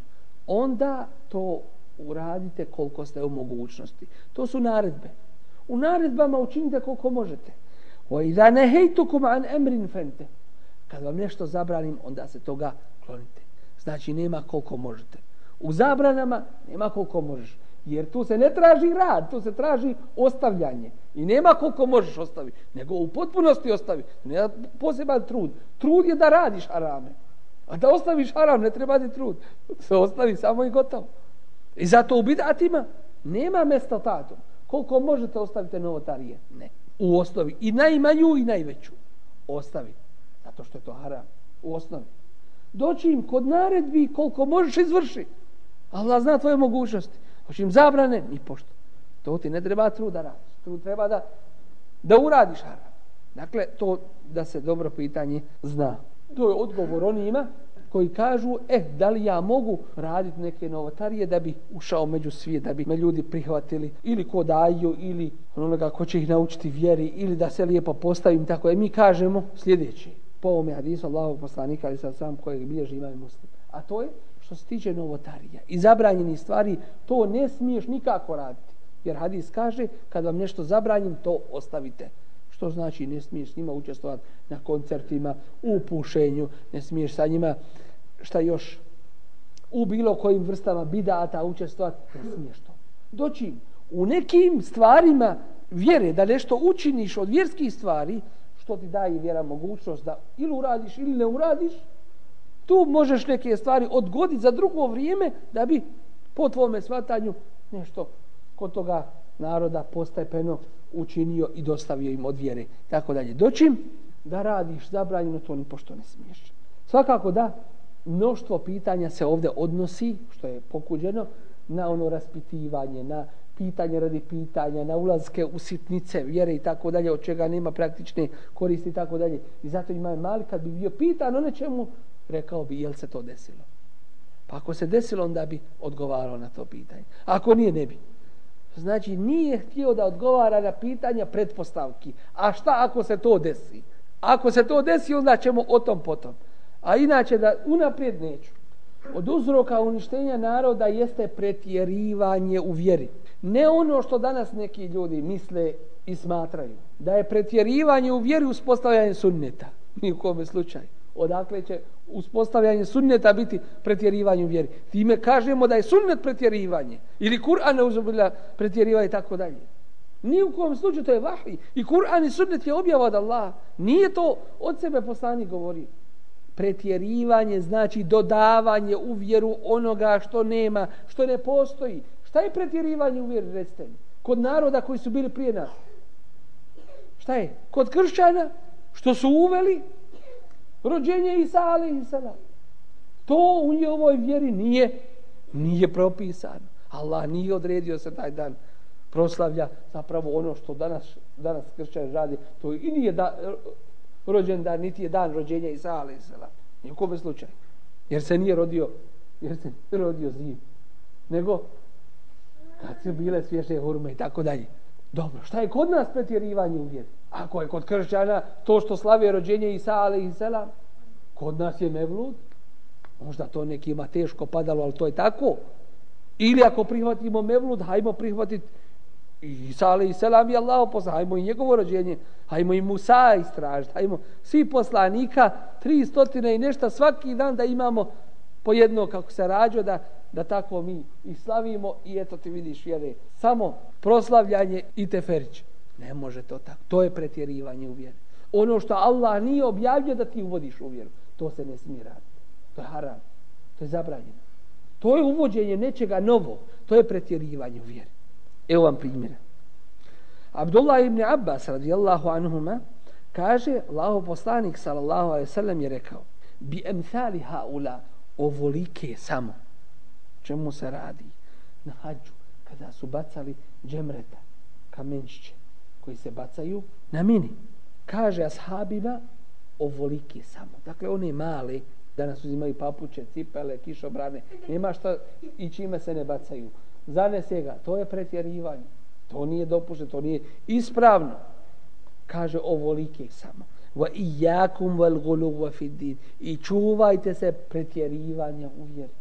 Onda to uradite koliko ste u mogućnosti. To su naredbe. U naredbama učinite koliko možete. Wa idha nahaytukum an amrin fente. Kad vam nešto zabranim, onda se toga klonite. Znači, nema koliko možete. U zabranama nema koliko možeš. Jer tu se ne traži rad, tu se traži ostavljanje. I nema koliko možeš ostaviti, nego u potpunosti ostavi. Ne poseban trud. Trud je da radiš harame. A da ostaviš haram, ne treba ti trud. Se ostavi samo i gotovo. I zato u bidatima nema mesta tatom. Koliko možete ostavite novotarije? Ne. U osnovi. I najmanju i najveću. Ostavi. Zato što je to haram. U osnovi. Doći im kod naredbi koliko možeš izvrši. Allah zna tvoje mogućnosti. Hoće im zabrane? Ni pošto. To ti ne treba trud da radiš. Trud treba da, da uradiš haram. Dakle, to da se dobro pitanje zna. To je odgovor onima koji kažu, eh, da li ja mogu raditi neke novotarije da bi ušao među svijet, da bi me ljudi prihvatili, ili ko daju, ili onoga ko će ih naučiti vjeri, ili da se lijepo postavim, tako je. Mi kažemo sljedeći, po ovome hadisu Allahog poslanika, ali sad sam kojeg bilježi imaju muslim. A to je, što se tiče novotarija i zabranjeni stvari, to ne smiješ nikako raditi. Jer hadis kaže, kad vam nešto zabranjim, to ostavite. Što znači ne smiješ s njima učestvovati na koncertima, u pušenju, ne smiješ sa njima, šta još, u bilo kojim vrstama bidata učestvovati, ne smiješ to. Doći u nekim stvarima vjere, da nešto učiniš od vjerskih stvari, što ti daje vjera mogućnost da ili uradiš ili ne uradiš, tu možeš neke stvari odgoditi za drugo vrijeme da bi po tvome svatanju nešto kod toga naroda postepeno učinio i dostavio im od vjere. Tako dalje. Doćim da radiš zabranjeno, to ni pošto ne smiješ. Svakako da mnoštvo pitanja se ovdje odnosi, što je pokuđeno, na ono raspitivanje, na pitanje radi pitanja, na ulazke u sitnice, vjere i tako dalje, od čega nema praktične koristi i tako dalje. I zato ima mali, kad bi bio pitan o nečemu, rekao bi jel se to desilo. Pa ako se desilo, onda bi odgovarao na to pitanje. Ako nije, ne bi. Znači, nije htio da odgovara na pitanja pretpostavki. A šta ako se to desi? Ako se to desi, onda ćemo o tom potom. A inače, da unaprijed neću. Od uzroka uništenja naroda jeste pretjerivanje u vjeri. Ne ono što danas neki ljudi misle i smatraju. Da je pretjerivanje u vjeri uspostavljanje sunneta. Ni u kome slučaju odakle će uspostavljanje sunneta biti pretjerivanje u vjeri. Time kažemo da je sunnet pretjerivanje. Ili Kur'an ne uzubila pretjerivanje i tako dalje. Ni u kom slučaju to je vahvi. I Kur'an i sunnet je objava od Allaha. Nije to od sebe poslani govori. Pretjerivanje znači dodavanje u vjeru onoga što nema, što ne postoji. Šta je pretjerivanje u vjeru, recite mi? Kod naroda koji su bili prije nas. Šta je? Kod kršćana, što su uveli, rođenje Isa alaihi. To u njihovoj vjeri nije, nije propisano. Allah nije odredio se taj dan proslavlja zapravo ono što danas, danas kršćani radi. To i nije da, rođen dan, niti je dan rođenja Isa alaihi Ni Nije u kome slučaju. Jer se nije rodio, jer se nije rodio zim. Nego kad su bile svježe hurme i tako dalje. Dobro, šta je kod nas pretjerivanje u vjeri? Ako je kod kršćana to što slave rođenje Isa alaihi selam, kod nas je mevlud, možda to nekima teško padalo, ali to je tako. Ili ako prihvatimo mevlud, hajmo prihvatiti Isa alaihi selam i Allah posla, hajmo i njegovo rođenje, hajmo i Musa istražiti, hajmo svi poslanika, tri stotine i nešto, svaki dan da imamo po jedno kako se rađo, da, da tako mi i slavimo i eto ti vidiš vjere. Samo proslavljanje i teferić. Ne može to tako. To je pretjerivanje u vjeru. Ono što Allah nije objavio da ti uvodiš u vjeru, to se ne smije raditi. To je haram. To je zabranjeno. To je uvođenje nečega novo. To je pretjerivanje u vjeru. Evo vam primjera. Abdullah ibn Abbas radijallahu anhuma kaže, Allaho poslanik sallallahu alaihi sallam je rekao bi emthali haula ovolike samo. Čemu se radi? Na hađu, kada su bacali džemreta, kamenčiće, koji se bacaju na mini. Kaže ashabima ovolike samo. Dakle, one male Danas uzimaju papuče, cipele, kišobrane. Nema šta i čime se ne bacaju. Zanese ga. To je pretjerivanje. To nije dopušteno, to nije ispravno. Kaže ovolike samo. Wa iyyakum wal ghuluw fi din. I čuvajte se pretjerivanja u vjeri.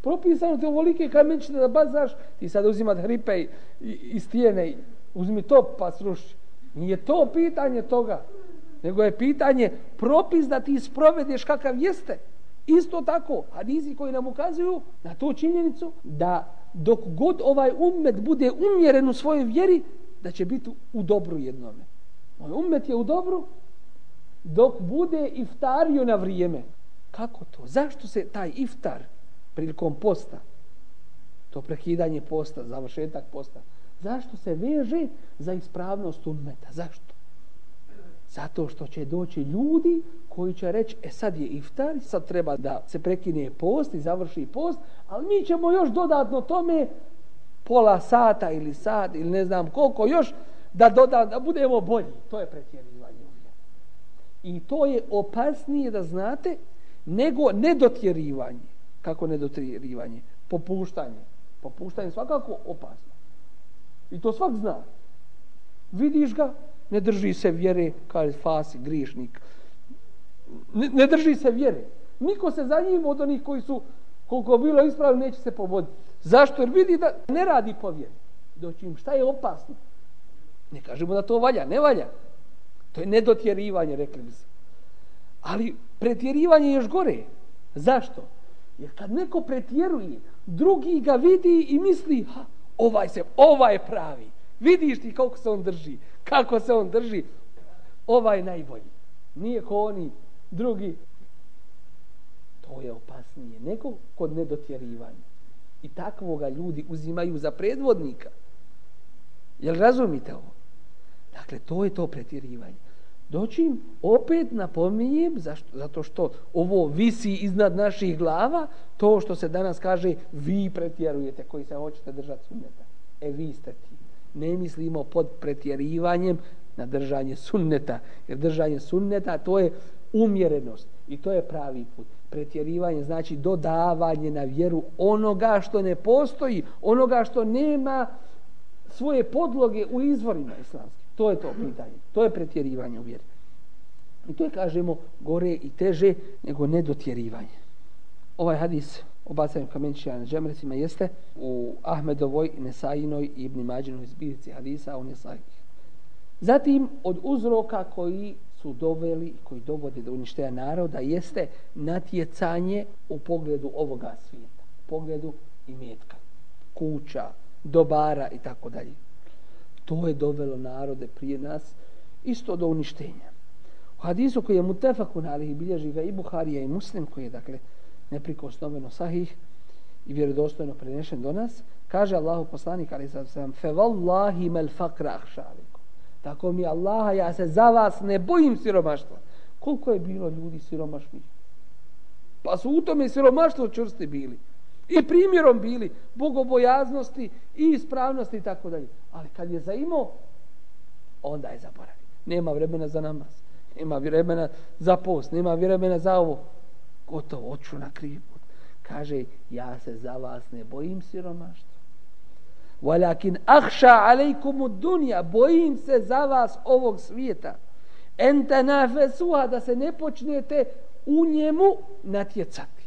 Propisano te ovolike kamenčine da bazaš, ti sad uzimat hripe i, i, i stijene, uzmi to pa sruši. Nije to pitanje toga, nego je pitanje propis da ti sprovedeš kakav jeste. Isto tako, hadisi koji nam ukazuju na tu činjenicu da dok god ovaj ummet bude umjeren u svojoj vjeri, da će biti u dobru jednome. Moj ummet je u dobru dok bude iftario na vrijeme. Kako to? Zašto se taj iftar prilikom posta, to prekidanje posta, završetak posta, zašto se veže za ispravnost ummeta? Zašto? Zato što će doći ljudi koji će reći, e sad je iftar, sad treba da se prekine post i završi post, ali mi ćemo još dodatno tome pola sata ili sat ili ne znam koliko još da, doda, da budemo bolji. To je pretjerivanje. I to je opasnije da znate nego nedotjerivanje. Kako nedotjerivanje? Popuštanje. Popuštanje svakako opasno. I to svak zna. Vidiš ga, ne drži se vjere, kaže fasi, grišnik. Ne, ne drži se vjere. Niko se za njim od onih koji su, koliko bilo ispravno, neće se povoditi. Zašto? Jer vidi da ne radi po vjeri. Doći im, šta je opasno? Ne kažemo da to valja, ne valja. To je nedotjerivanje, rekli bi se. Ali pretjerivanje je još gore. Zašto? Jer kad neko pretjeruje, drugi ga vidi i misli, ha, ovaj se, ovaj je pravi. Vidiš ti kako se on drži, kako se on drži. Ovaj je najbolji. Nije ko oni drugi. To je opasnije nego kod nedotjerivanja. I takvoga ljudi uzimaju za predvodnika. Jel razumite ovo? Dakle, to je to pretjerivanje. Doći opet napominjem, zašto? zato što ovo visi iznad naših glava, to što se danas kaže, vi pretjerujete koji se hoćete držati sunneta. E, vi ste ti. Ne mislimo pod pretjerivanjem na držanje sunneta. Jer držanje sunneta, to je umjerenost. I to je pravi put. Pretjerivanje znači dodavanje na vjeru onoga što ne postoji, onoga što nema svoje podloge u izvorima islamskih. To je to pitanje. To je pretjerivanje u vjeri. I to je, kažemo, gore i teže nego nedotjerivanje. Ovaj hadis o bacanju kamenčića na džemrecima jeste u Ahmedovoj, Nesajinoj i Ibn Mađinoj zbirci hadisa u Nesajih. Zatim, od uzroka koji su doveli, koji dovode do uništenja naroda, jeste natjecanje u pogledu ovoga svijeta. U pogledu imetka, kuća, dobara i tako dalje. To je dovelo narode prije nas isto do uništenja. U hadisu koji je mutefakun alihi bilježi ga i Buharija i Muslim koji je dakle neprikosnoveno sahih i vjerodostojno prenešen do nas, kaže Allahu poslanik ali sad sam fe wallahi mel fakra ahšaliku. Tako mi Allaha, ja se za vas ne bojim siromaštva. Koliko je bilo ljudi siromašnih? Pa su u tome siromaštvo čvrsti bili i primjerom bili bogobojaznosti i ispravnosti i tako dalje. Ali kad je zaimao, onda je zaboravio. Nema vremena za namaz, nema vremena za post, nema vremena za ovo. Gotovo, oču na krivu. Kaže, ja se za vas ne bojim siromaštva. Walakin ahša alejkumu dunja, bojim se za vas ovog svijeta. Ente nafesuha, da se ne počnete u njemu natjecati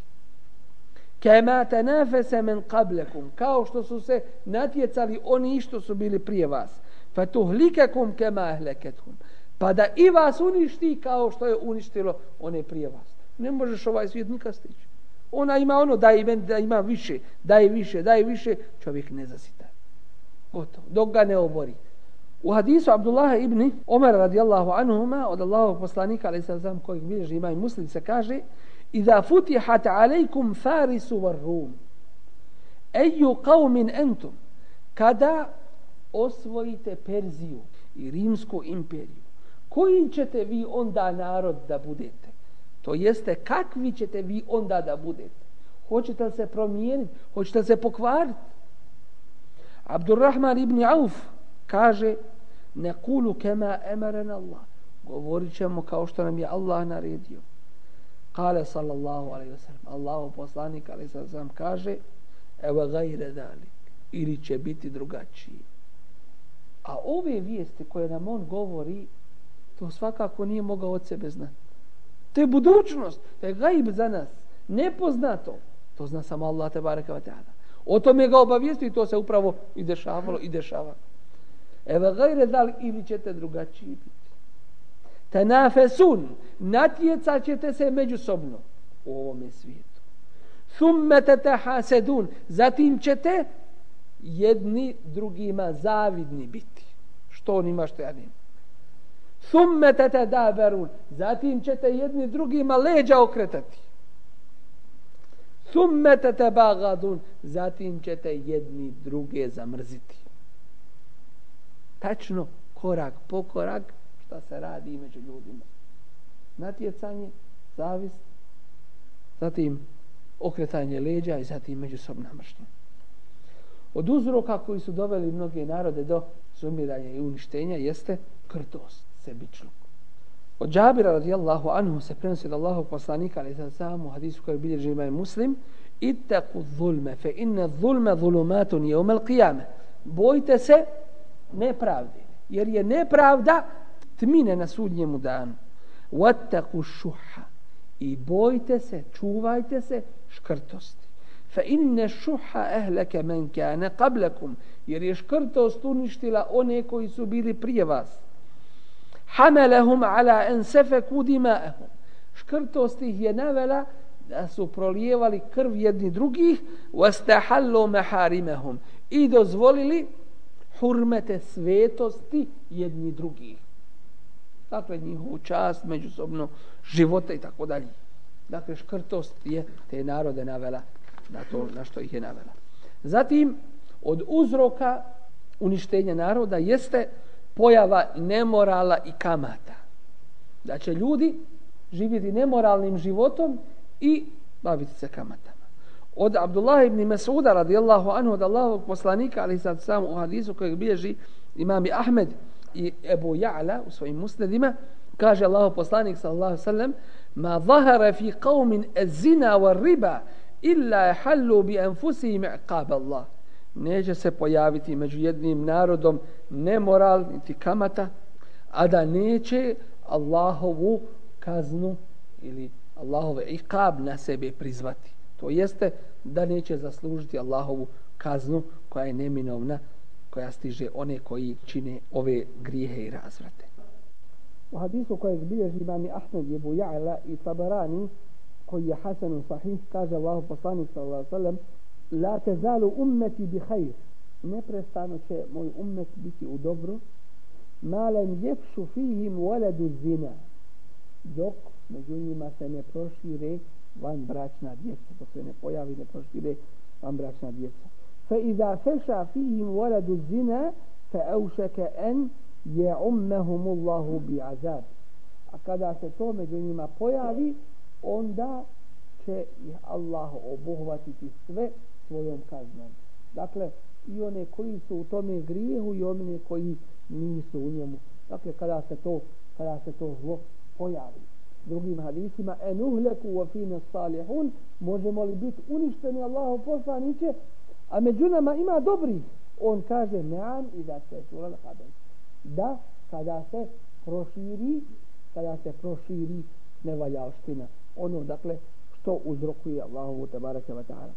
kema tenafese men qablakum. Kao što su se natjecali oni što su bili prije vas. Fatuhlikakum kama ahlakathum pa da i vas uništi kao što je uništilo one prije vas. Ne možeš ovaj svijet nikad stići. Ona ima ono da ima, da ima više da je više da je više. Čovjek ne zasita. Gotovo. Dok ga ne obori. U hadisu Abdullah ibn Umar radijallahu anhuma od Allahovog poslanika alejhi sallam kojeg bilježi ima i muslim se kaže إذا فتحت عليكم فارس والروم أي قوم أنتم kada osvojite Perziju i Rimsku imperiju, koji ćete vi onda narod da budete? To jeste, kakvi ćete vi onda da budete? Hoćete li se promijeniti? Hoćete li se pokvariti? Abdurrahman ibn Auf kaže ne kulu kema emaren Allah. Govorit ćemo kao što nam je Allah naredio. Kale sallallahu alaihi wa sallam, Allahu poslanik alaihi wa sallam kaže, evo gajre dalik, ili će biti drugačiji. A ove vijesti koje nam on govori, to svakako nije mogao od sebe znati. To je budućnost, to je gajb za nas, nepoznato. To zna samo Allah te baraka wa ta'ala. O tome ga obavijestio i to se upravo i dešavalo i dešava. Evo gajre dalik, ili ćete drugačiji biti tenafesun, natjecat ćete se međusobno u ovome svijetu. Thumme te tehasedun, zatim ćete jedni drugima zavidni biti. Što on ima, što ja nema. Thumme te te zatim ćete jedni drugima leđa okretati. Thumme te te bagadun, zatim ćete jedni druge zamrziti. Tačno, korak po korak, šta se radi među ljudima. Natjecanje, zavist, zatim okretanje leđa i zatim međusobna mršnja. Od uzroka koji su doveli mnoge narode do sumiranja i uništenja jeste krtost, sebičluk. Od Džabira radijallahu anhu se prenosi da Allahog poslanika ali za samu hadisu koji bilježi ima muslim ittaku zulme fe inne zulme zulumatun je umel qiyame. Bojte se nepravde. Jer je nepravda tmine na sudnjemu danu. Wattaku šuha. I bojte se, čuvajte se škrtosti. Fa inne šuha ehleke men kane qablakum. Jer je škrtost uništila one koji su bili prije vas. Hamelehum ala en sefeku. Škrtost ih je navela da su prolijevali krv jedni drugih wastahallu maharimahum i dozvolili hurmete svetosti jedni drugih dakle njihovu čast, međusobno života i tako dalje. Dakle, škrtost je te narode navela na to na što ih je navela. Zatim, od uzroka uništenja naroda jeste pojava nemorala i kamata. Da će ljudi živjeti nemoralnim životom i baviti se kamatama. Od Abdullah ibn Mas'uda radijallahu anhu od Allahovog poslanika, ali sad sam u hadisu kojeg bilježi imami Ahmed, i Ebu Ja'la u svojim musnedima kaže Allahu poslanik sallallahu sallam ma zahara fi qawmin ezina wa riba illa hallu bi anfusihim iqab Allah. Neće se pojaviti među jednim narodom nemoral niti kamata a da neće Allahovu kaznu ili Allahove iqab na sebe prizvati. To jeste da neće zaslužiti Allahovu kaznu koja je neminovna koja stiže one koji čine ove grijehe i razvrate. U hadisu kojeg bilježi imami Ahmed je Buja'la i Tabarani koji je Hasanu sahih kaže Allahu poslanik sallallahu sallam La tezalu ummeti bi hajr neprestano će moj ummet biti u dobru. Ma lam jefšu fihim waladu zina. Dok među njima se ne prošire van bračna djeca dok se ne pojavi ne prošire van bračna djeca. فإذا فشى فيهم ولد الزنا فأوشك أن يعمهم الله بعذاب a kada se to među njima pojavi onda će ih Allah obuhvatiti sve svojom kaznom dakle i one koji su u tome grijehu i one koji nisu u njemu dakle kada se to kada se to zlo pojavi drugim hadisima en uhleku wa fina salihun možemo li biti uništeni Allahu poslaniće a među nama ima dobri. On kaže neam i da se sura hadem da kada se proširi kada se proširi nevaljaština. ono dakle što uzrokuje Allahu tabaraka bareke ve taala.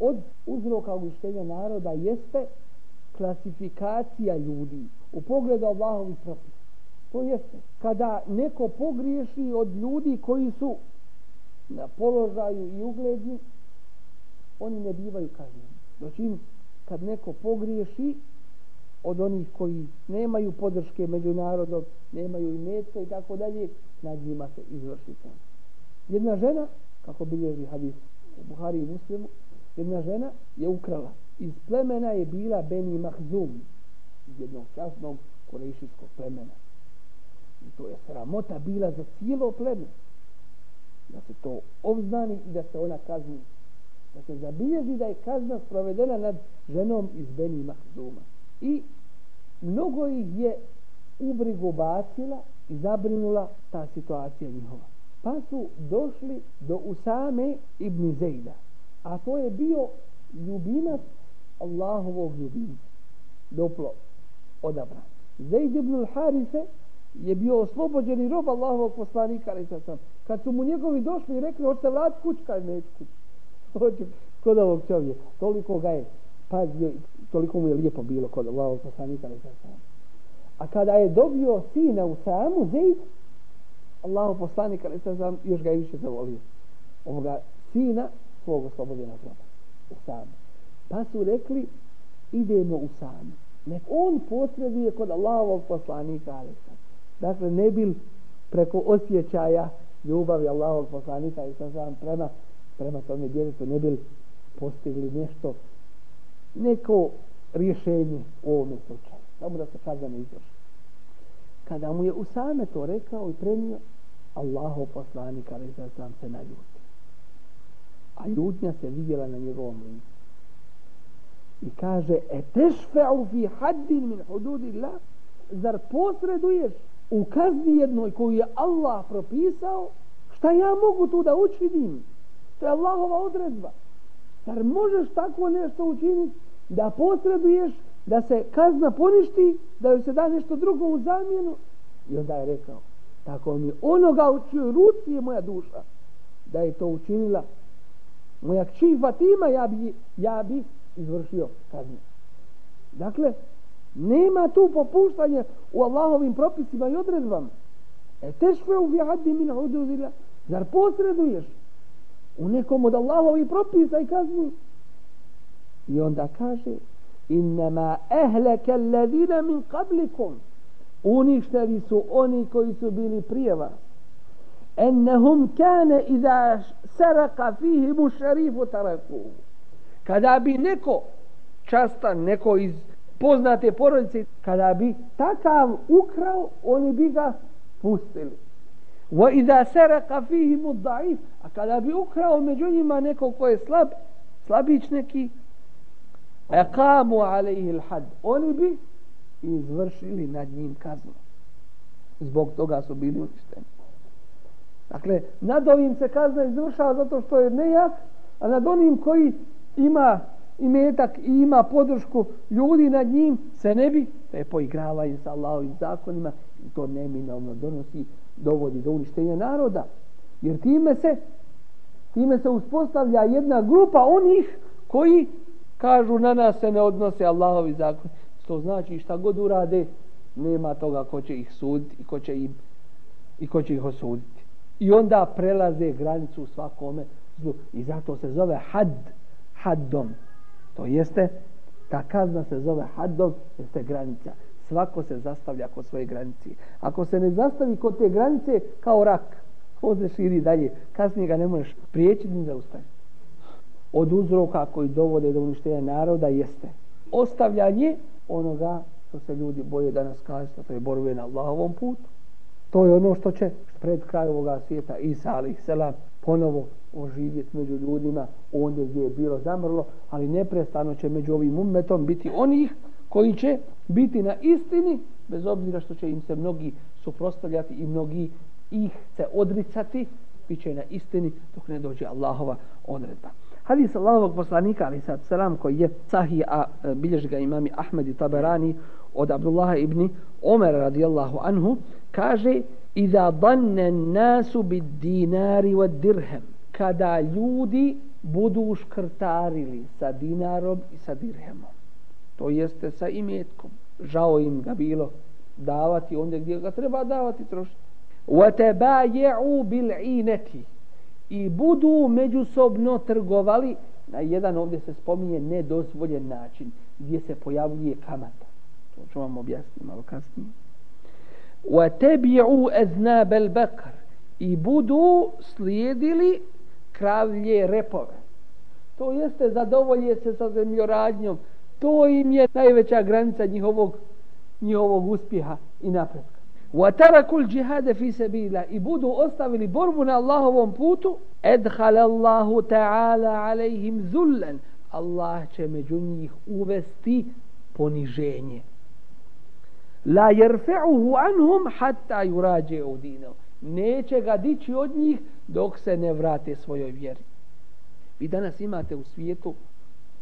Od uzroka uništenja naroda jeste klasifikacija ljudi u pogledu Allahovi propisa. To jeste kada neko pogriješi od ljudi koji su na položaju i ugledi, oni ne bivaju kažnjeni. Doći kad neko pogriješi od onih koji nemaju podrške međunarodnog, nemaju i metka i tako dalje, nad njima se izvrši to. Jedna žena, kako bilježi hadis u Buhari i Muslimu, jedna žena je ukrala. Iz plemena je bila Beni Mahzum, iz jednog časnog korejšijskog plemena. I to je sramota bila za cijelo pleme. Da se to obznani i da se ona kazni da se zabilježi da je kazna sprovedena nad ženom iz Beni Mahduma. I mnogo ih je u brigu bacila i zabrinula ta situacija njihova. pa su došli do Usame ibn Zejda a to je bio ljubimac Allahovog ljubimca doplo odabran Zejd ibn Harise je bio oslobođeni rob Allahovog poslanika kad su mu njegovi došli i rekli hoćete vratiti kuć kaj neću kući hoću kod ovog čovjeka toliko ga je pazio toliko mu je lijepo bilo kod Allahovog poslanika a kada je dobio sina u samu Zejd Allahov poslanik ali sam još ga je više zavolio. Ovoga sina svog oslobođenog roba u samu. Pa su rekli idemo u samu. Nek on potrebuje kod Allahovog poslanika ali sam dakle ne bil preko osjećaja ljubavi Allahovog poslanika i sam sam prema prema tome djetetu ne bi postigli nešto neko rješenje u ovome slučaju. Samo da se kazna ne izvrši kada mu je Usame to rekao i premio Allahov poslanik ali za sam se naljuti a ljutnja se vidjela na njegovom licu. I kaže e tešfe'u fi haddin min hududillah, zar posreduješ u kazni jednoj koju je Allah propisao, šta ja mogu tu da učinim? To je Allahova odredba. Zar možeš tako nešto učiniti da posreduješ, da se kazna poništi, da joj se da nešto drugo u zamjenu? I onda je rekao, tako mi onoga u čijoj ruci je moja duša, da je to učinila moja kći Fatima, ja bi, ja bi izvršio kaznu. Dakle, Nema tu popuštanja u Allahovim propisima i odredbama. E tešfe u vihaddi min hududila. Zar posreduješ u nekom od Allahovi propisa i kazni? I onda kaže innama ehleke alladina min qablikum uništeni su oni koji su bili prije vas ennehum kane iza saraka fihimu šarifu taraku kada bi neko častan, neko iz poznate porodice, kada bi takav ukrao, oni bi ga pustili. Wa iza saraka fihi da'if a kada bi ukrao među njima neko ko je slab, slabić neki, aqamu alayhi al-had. Oni bi izvršili nad njim kaznu. Zbog toga su bili uništeni. Dakle, nad ovim se kazna izvršava zato što je nejak, a nad onim koji ima i metak i ima podršku ljudi nad njim, se ne bi, to je poigravanje sa Allahovim zakonima i to neminovno donosi, dovodi do uništenja naroda. Jer time se, time se uspostavlja jedna grupa onih koji kažu na nas se ne odnose Allahovi zakon. To znači šta god urade, nema toga ko će ih suditi i ko će, im, i ko će ih osuditi. I onda prelaze granicu svakome zlu. I zato se zove had, haddom. To jeste, ta kazna se zove haddom, jeste granica. Svako se zastavlja kod svoje granice. Ako se ne zastavi kod te granice, kao rak, on se širi dalje. Kasnije ga ne možeš priječiti ni zaustaviti. Od uzroka koji dovode do uništenja naroda jeste ostavljanje onoga što se ljudi boje danas kaže, to je borbe na Allahovom putu. To je ono što će pred kraj ovoga svijeta Isa alaih selam ponovo oživjeti među ljudima ondje gdje je bilo zamrlo, ali neprestano će među ovim umetom biti onih koji će biti na istini, bez obzira što će im se mnogi suprostavljati i mnogi ih se odricati, bit će na istini dok ne dođe Allahova odredba. Hadis Allahovog poslanika, ali sad selam, koji je sahih, a e, bilježi ga imami Ahmed i Taberani od Abdullaha ibn Omer radijallahu anhu, kaže Iza danne nasu bid dinari wa dirhem. Kada ljudi budu škrtarili sa dinarom i sa dirhemom. To jeste sa imetkom. Žao im ga bilo davati onda gdje ga treba davati trošiti. Wa tabayu bil inati. I budu međusobno trgovali na jedan ovdje se spominje nedozvoljen način gdje se pojavljuje kamata. To ću vam objasniti malo kasnije. وَتَبِعُوا أَذْنَابَ الْبَقَرِ i budu slijedili kravlje repove. To jeste zadovolje se sa zemljoradnjom. To im je najveća granica njihovog, njihovog uspjeha i napretka. وَتَرَكُوا الْجِهَادَ فِي سَبِيلَ i budu ostavili borbu na Allahovom putu اَدْخَلَ اللَّهُ تَعَالَ عَلَيْهِمْ ذُلًّا Allah će među njih uvesti poniženje la jerfe'uhu anhum hatta yurađe'u dinav. Neće ga dići od njih dok se ne vrate svojoj vjeri. Vi danas imate u svijetu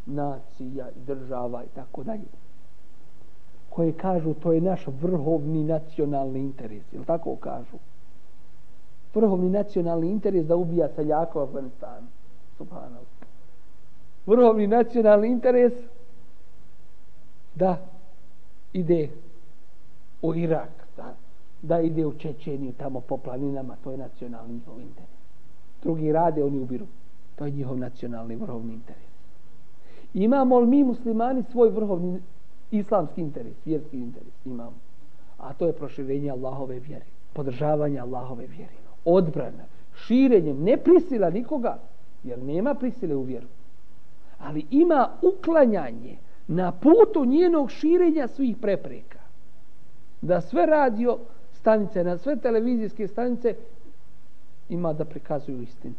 nacija i država i tako dalje koje kažu to je naš vrhovni nacionalni interes. Ili tako kažu? Vrhovni nacionalni interes da ubija seljaka u Afganistanu. Subhanallah. Vrhovni nacionalni interes da ide u Irak, da, da ide u Čečeniju, tamo po planinama, to je nacionalni njihov interes. Drugi rade, oni ubiru. To je njihov nacionalni vrhovni interes. Imamo li mi muslimani svoj vrhovni islamski interes, vjerski interes imamo. A to je proširenje Allahove vjere, podržavanje Allahove vjere, odbrana, širenje, ne prisila nikoga, jer nema prisile u vjeru. Ali ima uklanjanje na putu njenog širenja svih prepreka. Da sve radio stanice, na sve televizijske stanice ima da prikazuju istinu.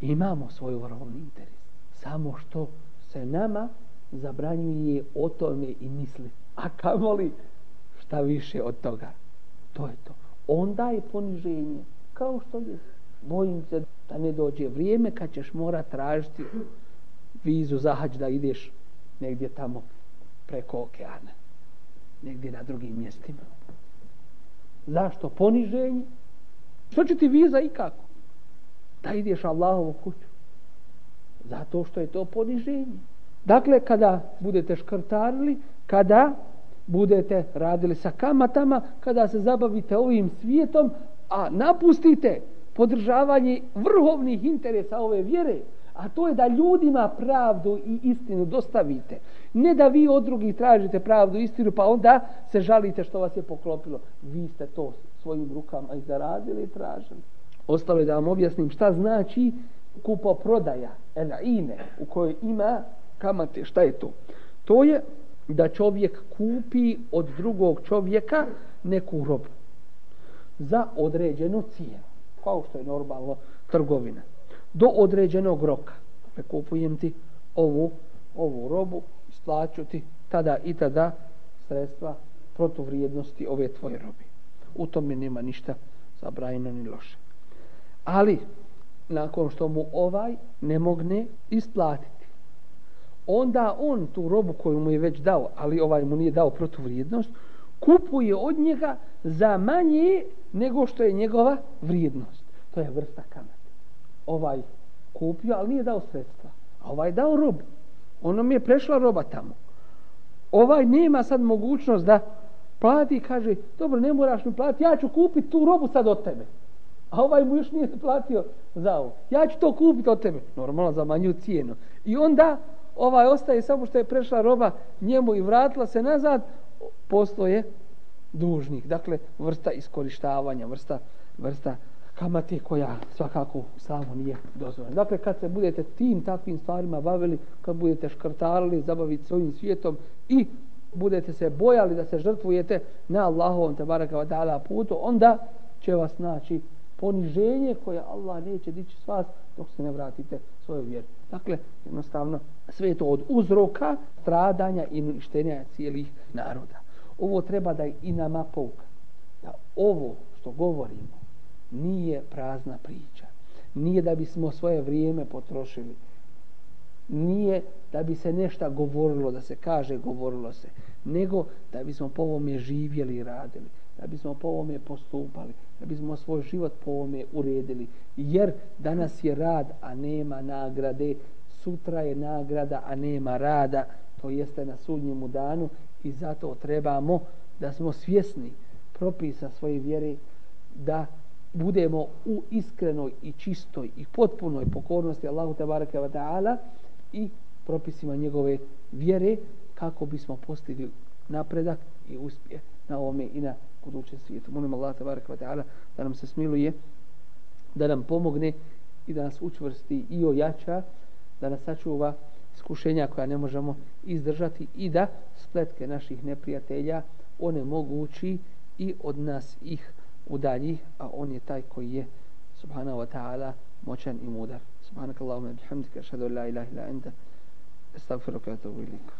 Imamo svoj vrhovni interes. Samo što se nama zabranjuje o tome i misli. A kamoli šta više od toga. To je to. Onda je poniženje. Kao što je. Bojim se da ne dođe vrijeme kad ćeš mora tražiti vizu za hađ da ideš negdje tamo preko okeana. Negdje na drugim mjestima. Zašto? Poniženje. Što će ti viza i kako? Da ideš Allahovu kuću. Zato što je to poniženje. Dakle, kada budete škrtarili, kada budete radili sa kamatama, kada se zabavite ovim svijetom, a napustite podržavanje vrhovnih interesa ove vjere, a to je da ljudima pravdu i istinu dostavite. Ne da vi od drugih tražite pravdu i istinu, pa onda se žalite što vas je poklopilo. Vi ste to svojim rukama i zaradili i tražili. Ostalo je da vam objasnim šta znači kupo prodaja, ene, u kojoj ima kamate, šta je to? To je da čovjek kupi od drugog čovjeka neku robu za određenu cijenu, kao što je normalno trgovina, do određenog roka. Dakle, kupujem ti ovu, ovu robu, isplaću ti tada i tada sredstva protuvrijednosti ove tvoje robe. U tome nema ništa zabrajeno ni loše. Ali, nakon što mu ovaj ne mogne isplatiti, onda on tu robu koju mu je već dao, ali ovaj mu nije dao protuvrijednost, kupuje od njega za manje nego što je njegova vrijednost. To je vrsta kamata. Ovaj kupio, ali nije dao sredstva. A ovaj dao robu. Ono mi je prešla roba tamo. Ovaj nema sad mogućnost da plati i kaže, dobro, ne moraš mi platiti, ja ću kupiti tu robu sad od tebe. A ovaj mu još nije platio za ovo. Ja ću to kupiti od tebe. Normalno za manju cijenu. I onda ovaj ostaje samo što je prešla roba njemu i vratila se nazad, postoje dužnik. Dakle, vrsta iskorištavanja, vrsta, vrsta kamate koja svakako samo nije dozvoljena. Dakle, kad se budete tim takvim stvarima bavili, kad budete škrtarili, zabaviti se ovim svijetom i budete se bojali da se žrtvujete na Allahovom tabaraka wa ta'ala putu, onda će vas naći poniženje koje Allah neće dići s vas dok se ne vratite svojoj vjeri. Dakle, jednostavno, sve je to od uzroka stradanja i uništenja cijelih naroda. Ovo treba da i nama pouka. Da ovo što govorimo nije prazna priča. Nije da bismo svoje vrijeme potrošili. Nije da bi se nešto govorilo, da se kaže govorilo se. Nego da bismo po ovome živjeli i radili. Da bismo po ovome postupali. Da bismo svoj život po ovome uredili. Jer danas je rad, a nema nagrade sutra je nagrada, a nema rada, to jeste na sudnjemu danu i zato trebamo da smo svjesni propisa svoje vjere, da budemo u iskrenoj i čistoj i potpunoj pokornosti Allahu tabaraka wa ta'ala i propisima njegove vjere kako bismo postigli napredak i uspje na ovome i na budućem svijetu. Molim Allah tabaraka wa ta'ala da nam se smiluje, da nam pomogne i da nas učvrsti i ojača da nas sačuva iskušenja koja ne možemo izdržati i da spletke naših neprijatelja one mogući i od nas ih udalji, a on je taj koji je subhanahu wa ta'ala moćan i mudar. Subhanakallahumma bihamdika ashhadu an la ilaha illa anta astaghfiruka wa atubu ilaik.